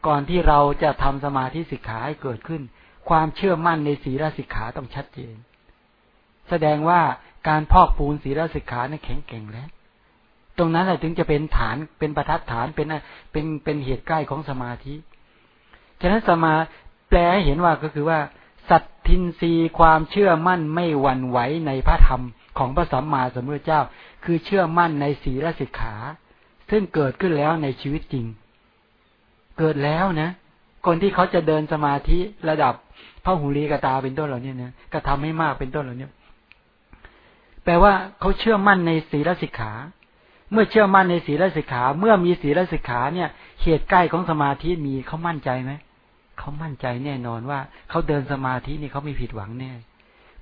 ก่อนที่เราจะทำสมาธิสิกขาให้เกิดขึ้น ความเชื่อมั่นในศีลสิกขาต้องชัดเจน แสดงว่าการพอกปูนศีลสิกขาเนี่ยแข็งแกร่งแล้วตรงนั้นแหละถึงจะเป็นฐานเป็นประทัดฐานเป็นเป็นเป็นเหตุใกล้ของสมาธิ ฉะนั้นสมาแปลให้เห็นว่าก็คือว่า สัตทินรีความเชื่อมั่นไม่หวั่นไหวในพระธรรมของพระสัมมาสัมพุทธเจ้า คือเชื่อมั่นในศีลสิกขา ซึ่งเกิดขึ้นแล้วในชีวิตจริง เกิดแล้วนะ คนที่เขาจะเดินสมาธิระดับพระหูรีกตาเป็นต้นเหล่านี้นะกระทำให้มากเป็นต้นเหล่านี้แปลว่าเขาเชื่อมั่นในศีลสิกขา เมื่อเชื่อมั่นในศีลสิกขา เมื่อมีศีลสิกขาเนี่ย เหตุใกล้ของสมาธิมีเขามั่นใจไหม เขามั่นใจแน่นอนว่า เขาเดินสมาธินี่เขาไม่ผิดหวังแน่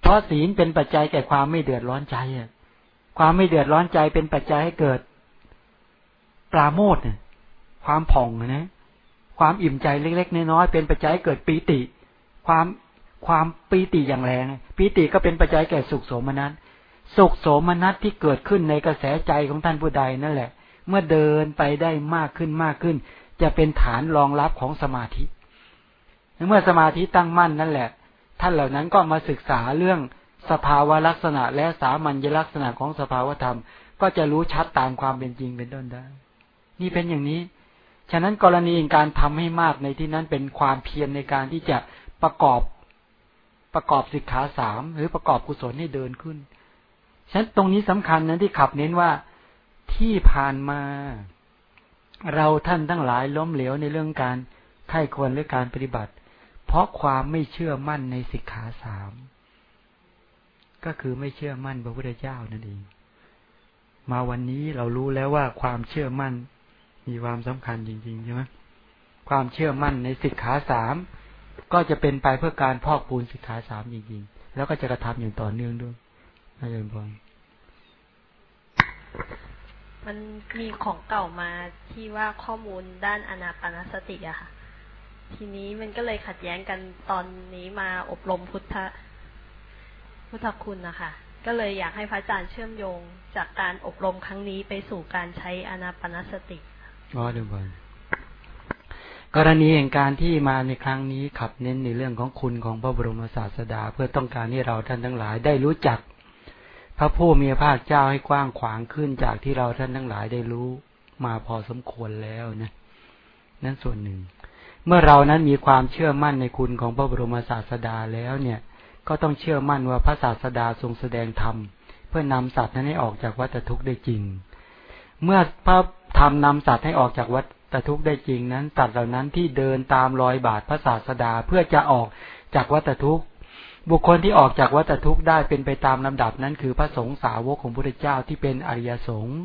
เพราะศีลเป็นปัจจัยแก่ความไม่เดือดร้อนใจอะ ความไม่เดือดร้อนใจเป็นปัจจัยให้เกิด ปราโมทเนี่ยความผ่องนะ ความอิ่มใจเล็ก ๆ น้อยๆเป็นปัจจัยเกิดปีติ ความความปีติอย่างแรงปีติก็เป็นปัจจัยแก่สุขโสมนัสสุขโสมนัสที่เกิดขึ้นในกระแสใจของท่านผู้ใดนั่นแหละ เมื่อเดินไปได้มากขึ้นมากขึ้น จะเป็นฐานรองรับของสมาธิ เมื่อสมาธิตั้งมั่นนั่นแหละ ท่านเหล่านั้นก็มาศึกษาเรื่องสภาวะลักษณะ และสามัญลักษณะของสภาวธรรม ก็จะรู้ชัดตามความเป็นจริงเป็นต้นได้ นี่เป็นอย่างนี้ ฉะนั้นกรณีการทำให้มากในที่นั้นเป็นความเพียรในการที่จะประกอบประกอบสิกขาสามหรือประกอบกุศลให้เดินขึ้น ฉะนั้นตรงนี้สำคัญนะที่ขับเน้นว่าที่ผ่านมา เราท่านทั้งหลายล้มเหลวในเรื่องการไข้ควรหรือการปฏิบัติ เพราะความไม่เชื่อมั่นในสิกขาสามก็คือไม่เชื่อมั่นพระพุทธเจ้านั่นเอง มาวันนี้เรารู้แล้วว่าความเชื่อมั่นมีความสำคัญจริงๆใช่ไหมความเชื่อมั่นในสิกขาสามก็จะเป็นไปเพื่อการพอกปูนสิกขาสามจริงๆ แล้วก็จะกระทำอย่างต่อเนื่องด้วยน่าจะเป็นพรมันมีของเก่ามาที่ว่าข้อมูลด้านอนาปนสติอะค่ะ ทีนี้มันก็เลยขัดแย้งกันตอนนี้มาอบรมพุทธพุทธคุณนะคะก็เลยอยากให้พระอาจารย์เชื่อมโยงจากการอบรมครั้งนี้ไปสู่การใช้อนาปนสติอ๋อเดี๋ยวก่อนกรณีแห่งการที่มาในครั้งนี้ขับเน้นในเรื่องของคุณของพระบรมศาสดา เพื่อต้องการให้เราท่านทั้งหลายได้รู้จัก พระผู้มีพระเจ้าให้กว้างขวางขึ้นจากที่เราท่านทั้งหลายได้รู้มาพอสมควรแล้วนะ นั่นส่วนหนึ่ง เมื่อเรานั้นมีความเชื่อมั่นในคุณของพระบรมศาสดาแล้วเนี่ย ก็ต้องเชื่อมั่นว่าพระศาสดาทรงแสดงธรรมเพื่อนำสัตว์นั้นให้ออกจากวัฏทุกข์ได้จริง เมื่อพระธรรมนำสัตว์ให้ออกจากวัฏทุกข์ได้จริงนั้นสัตว์เหล่านั้นที่เดินตามรอยบาทพระศาสดาเพื่อจะออกจากวัฏทุกข์บุคคลที่ออกจากวัฏทุกข์ได้เป็นไปตามลำดับนั้นคือพระสงฆ์สาวกของพระพุทธเจ้าที่เป็นอริยสงฆ์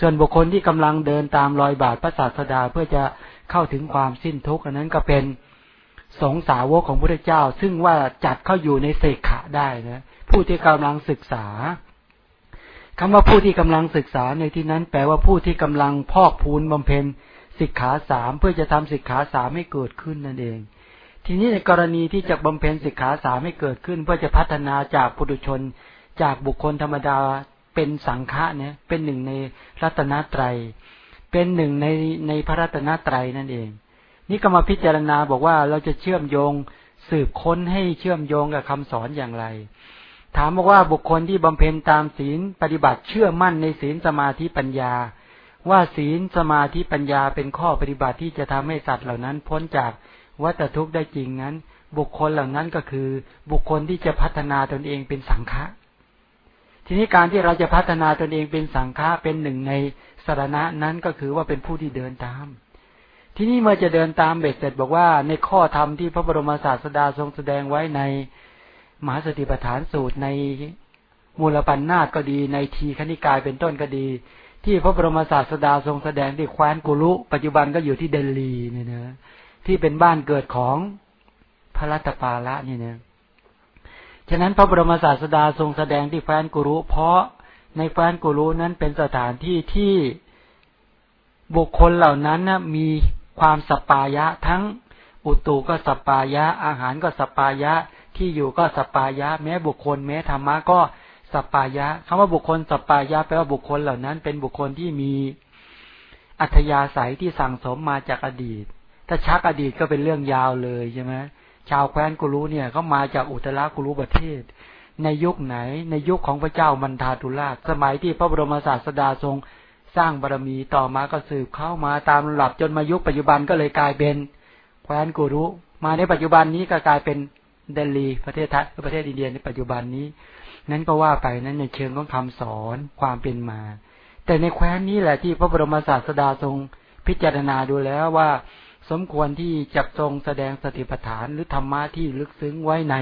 ส่วนบุคคลที่กำลังเดินตามรอยบาทพระศาสดาเพื่อจะ เข้าถึงความสิ้นทุกข์อันนั้นก็เป็นสงสาวกของพระเจ้า ซึ่งว่าจัดเข้าอยู่ในเสกขะได้นะผู้ที่กำลังศึกษาคำว่าผู้ที่กำลังศึกษาในที่นั้น แปลว่าผู้ที่กำลังพอกพูนบำเพ็ญสิกขาสามเพื่อจะทำสิกขาสามให้เกิดขึ้นนั่นเอง ทีนี้ในกรณีที่จะบำเพ็ญสิกขาสามให้เกิดขึ้น เพื่อจะพัฒนาจากปุถุชน จากบุคคลธรรมดาเป็นสังฆะเนี่ยเป็นหนึ่งในรัตนตรัย เป็นหนึ่งในในพระรัตนตรัยนั่นเอง นี่ก็มาพิจารณาบอกว่าเราจะเชื่อมโยงสืบค้นให้เชื่อมโยงกับคำสอนอย่างไร ถามบอกว่าบุคคลที่บำเพ็ญตามศีลปฏิบัติเชื่อมั่นในศีลสมาธิปัญญา ว่าศีลสมาธิปัญญาเป็นข้อปฏิบัติที่จะทำให้สัตว์เหล่านั้น พ้นจากวัฏทุกข์ได้จริงนั้น บุคคลเหล่านั้นก็คือ บุคคลที่จะพัฒนาตนเองเป็นสังฆะทีนี้การที่เราจะพัฒนาตนเองเป็นสังฆะเป็นหนึ่งใน สารณะนั้นก็คือว่าเป็นผู้ที่เดินตาม ที่นี่เมื่อจะเดินตามเบ็ดเสร็จบอกว่า ในข้อธรรมที่พระบรมศาสดาทรงแสดงไว้ในมหาสติปัฏฐานสูตรในมูลปัญนาตก็ดีในทีคณิกายเป็นต้นก็ดี ที่พระบรมศาสดาทรงแสดงที่แคว้นกุลุ ปัจจุบันก็อยู่ที่เดลีเนี่ยนะที่เป็นบ้านเกิดของพระรัฐปาละเนี่ยนะฉะนั้นพระบรมศาสดาทรงแสดงที่แคว้นกุรุเพราะ ในแคว้นกุรุนั้นเป็นสถานที่ที่บุคคลเหล่านั้นนะมีความสัปปายะ ทั้งอุตุก็สัปปายะ อาหารก็สัปปายะ ที่อยู่ก็สัปปายะ แม้บุคคล แม้ธรรมะก็สัปปายะคำว่าบุคคลสัปปายะแปลว่าบุคคลเหล่านั้น เป็นบุคคลที่มีอัธยาศัยที่สั่งสมมาจากอดีต ถ้าชักอดีตก็เป็นเรื่องยาวเลยใช่ไหมชาวแคว้นกุรูเนี่ยเขามาจากอุตรากุรูประเทศ ในยุคไหน ในยุคของพระเจ้ามันทาตุลาสมัยที่พระบรมศาสดาทรงสร้างบารมีต่อมาก็สืบเข้ามาตามหลับจนมายุคปัจจุบันก็เลยกลายเป็นแคว้นกูรุ มาในปัจจุบันนี้ก็กลายเป็นเดลีประเทศไทยประเทศอินเดียในปัจจุบันนี้ นั้นก็ว่าไปนั้นในเชิงของคำสอนความเป็นมา แต่ในแคว้นนี้แหละที่พระบรมศาสดาทรงพิจารณาดูแล้วว่า สมควรที่จะทรงแสดงสติปัฏฐานหรือธรรมะที่ลึกซึ้งไว้ใน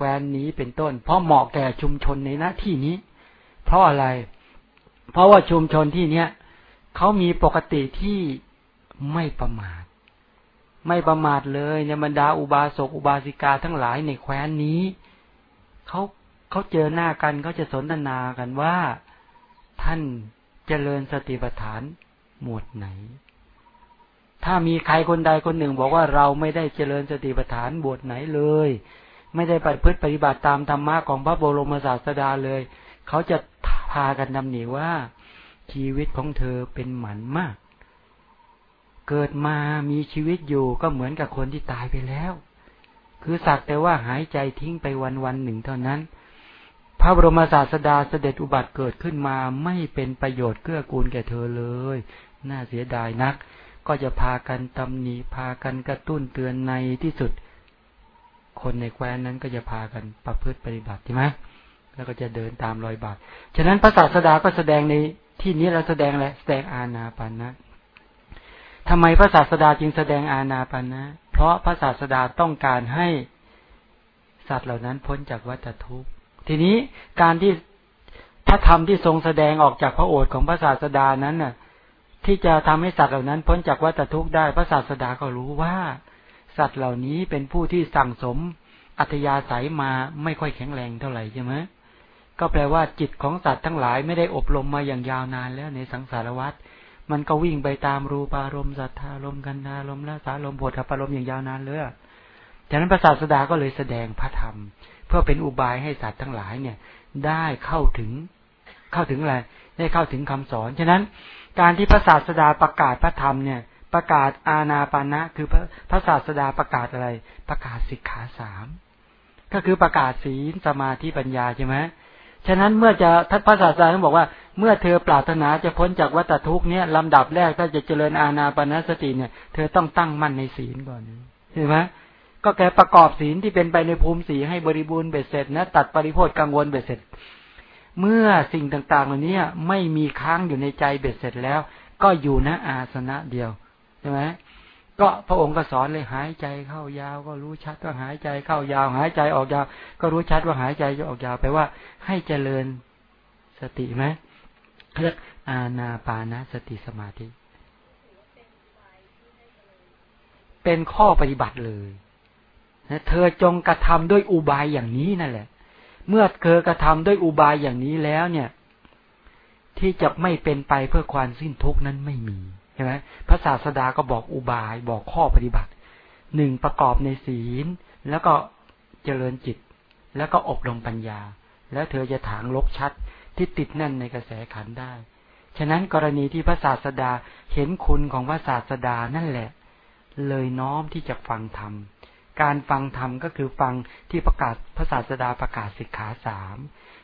แคว้นนี้เป็นต้น เพราะเหมาะแก่ชุมชนในหน้าที่นี้ เพราะอะไร เพราะว่าชุมชนที่เนี้ยเขามีปกติที่ไม่ประมาท ไม่ประมาทเลยในบรรดาอุบาสกอุบาสิกาทั้งหลายในแคว้นนี้เขาเขาเจอหน้ากันเขาจะสนทนากันว่าท่านเจริญสติปัฏฐานหมวดไหน ถ้ามีใครคนใดคนหนึ่งบอกว่าเราไม่ได้เจริญสติปัฏฐานบทไหนเลย ไม่ได้ปฏิพฤติปฏิบัติตามธรรมะของพระบรมศาสดาเลย เขาจะพากันนำหนีว่า ชีวิตของเธอเป็นหมันมาก เกิดมามีชีวิตอยู่ก็เหมือนกับคนที่ตายไปแล้ว คือสักแต่ว่าหายใจทิ้งไปวันวันหนึ่งเท่านั้น พระบรมศาสดาเสด็จอุบัติเกิดขึ้นมาไม่เป็นประโยชน์เกื้อกูลแก่เธอเลย น่าเสียดายนัก ก็จะพากันตำหนิพากันกระตุ้นเตือนในที่สุด คนในแคว้นนั้นก็จะพากันประพฤติปฏิบัติใช่ไหมแล้วก็จะเดินตามรอยบาท ฉะนั้นพระศาสดาก็แสดงในที่นี้เราแสดงอะไรแสดงอาณาปานนะทำไมพระศาสดาจึงแสดงอาณาปานนะ เพราะพระศาสดาต้องการให้สัตว์เหล่านั้นพ้นจากวัฏทุกข์ ทีนี้การที่พระธรรมที่ทรงแสดงออกจากพระโอษฐ์ของพระศาสดานั้นน่ะ ที่จะทำให้สัตว์เหล่านั้น พ้นจากวัฏทุกข์ได้ พระศาสดาก็รู้ว่า สัตว์เหล่านี้เป็นผู้ที่สั่งสมอัธยาศัยมาไม่ค่อยแข็งแรงเท่าไหร่ใช่ไหมก็แปลว่าจิตของสัตว์ทั้งหลายไม่ได้อบรมมาอย่างยาวนานแล้วในสังสารวัฏมันก็วิ่งไปตามรูปารมณ์สัทธารมกันดารมละสารมบทอารมณ์อย่างยาวนานเลยฉะนั้นพระศาสดาก็เลยแสดงพระธรรม เพื่อเป็นอุบายให้สัตว์ทั้งหลายเนี่ย ได้เข้าถึง เข้าถึงอะไรได้เข้าถึงคำสอน ฉะนั้นการที่พระศาสดาประกาศพระธรรมเนี่ย ประกาศอาณาปานะ คือพระพระศาสดาประกาศอะไร ประกาศสิกขาสามก็คือประกาศศีลสมาธิปัญญาใช่ไหมฉะนั้นเมื่อจะท่านพระศาสดาท่านบอกว่า เมื่อเธอปรารถนาจะพ้นจากวัฏทุกเนี่ยลำดับแรกถ้าจะเจริญอาณาปณสติเนี่ย เธอต้องตั้งมั่นในศีลก่อนเห็นไหมก็แกประกอบศีลที่เป็นไปในภูมิสีให้บริบูรณ์เบ็ดเสร็จนะตัดปริโภทกังวลเบ็ดเสร็จ เมื่อสิ่งต่างๆเหล่านี้ไม่มีค้างอยู่ในใจเบ็ดเสร็จแล้ว ก็อยู่ณอาสนะเดียว ใช่ไหมก็พระองค์ก็สอนเลยหายใจเข้ายาว ก็รู้ชัดว่าหายใจเข้ายาว หายใจออกยาว ก็รู้ชัดว่าหายใจออกยาวแปลว่า ให้เจริญสติไหมเรียกอาณาปานาสติสมาธิ เป็นข้อปฏิบัติเลยนะเธอจงกระทำด้วยอุบายอย่างนี้นั่นแหละ เมื่อเธอกระทำด้วยอุบายอย่างนี้แล้วเนี่ย ที่จะไม่เป็นไปเพื่อความสิ้นทุกข์นั้นไม่มี ช่ไหมพระศาสดาก็บอกอุบายบอกข้อปฏิบัติหนึ่งประกอบในศีล แล้วก็เจริญจิต แล้วก็อบรมปัญญา แล้วเธอจะถางลกชัดที่ติดแน่นในกระแสขันได้ ฉะนั้นกรณีที่พระศาสดาเห็นคุณของพระศาสดานั่นแหละ เลยน้อมที่จะฟังธรรม การฟังธรรมก็คือฟังที่ประกาศพระศาสดาประกาศสิกขาสาม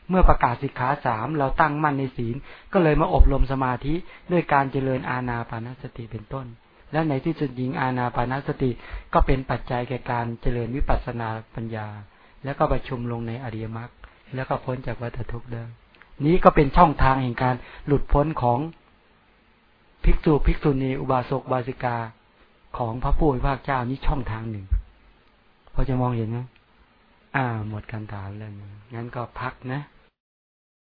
เมื่อประกาศสิกขาสามเราตั้งมั่นในศีล ก็เลยมาอบรมสมาธิด้วยการเจริญอาณาปานสติเป็นต้น และในที่สุดยิงอาณาปานสติก็เป็นปัจจัยแก่การเจริญวิปัสสนาปัญญา แล้วก็ประชุมลงในอริยมรรคแล้วก็พ้นจากวัฏทุกข์เดิมนี้ก็เป็นช่องทางแห่งการหลุดพ้นของภิกษุภิกษุณีอุบาสกบาสิกาของพระผู้เป็นพระเจ้านี้ช่องทางหนึ่งพอจะมองเห็นไหมอ่า หมดการถามแล้วงั้นก็พักนะ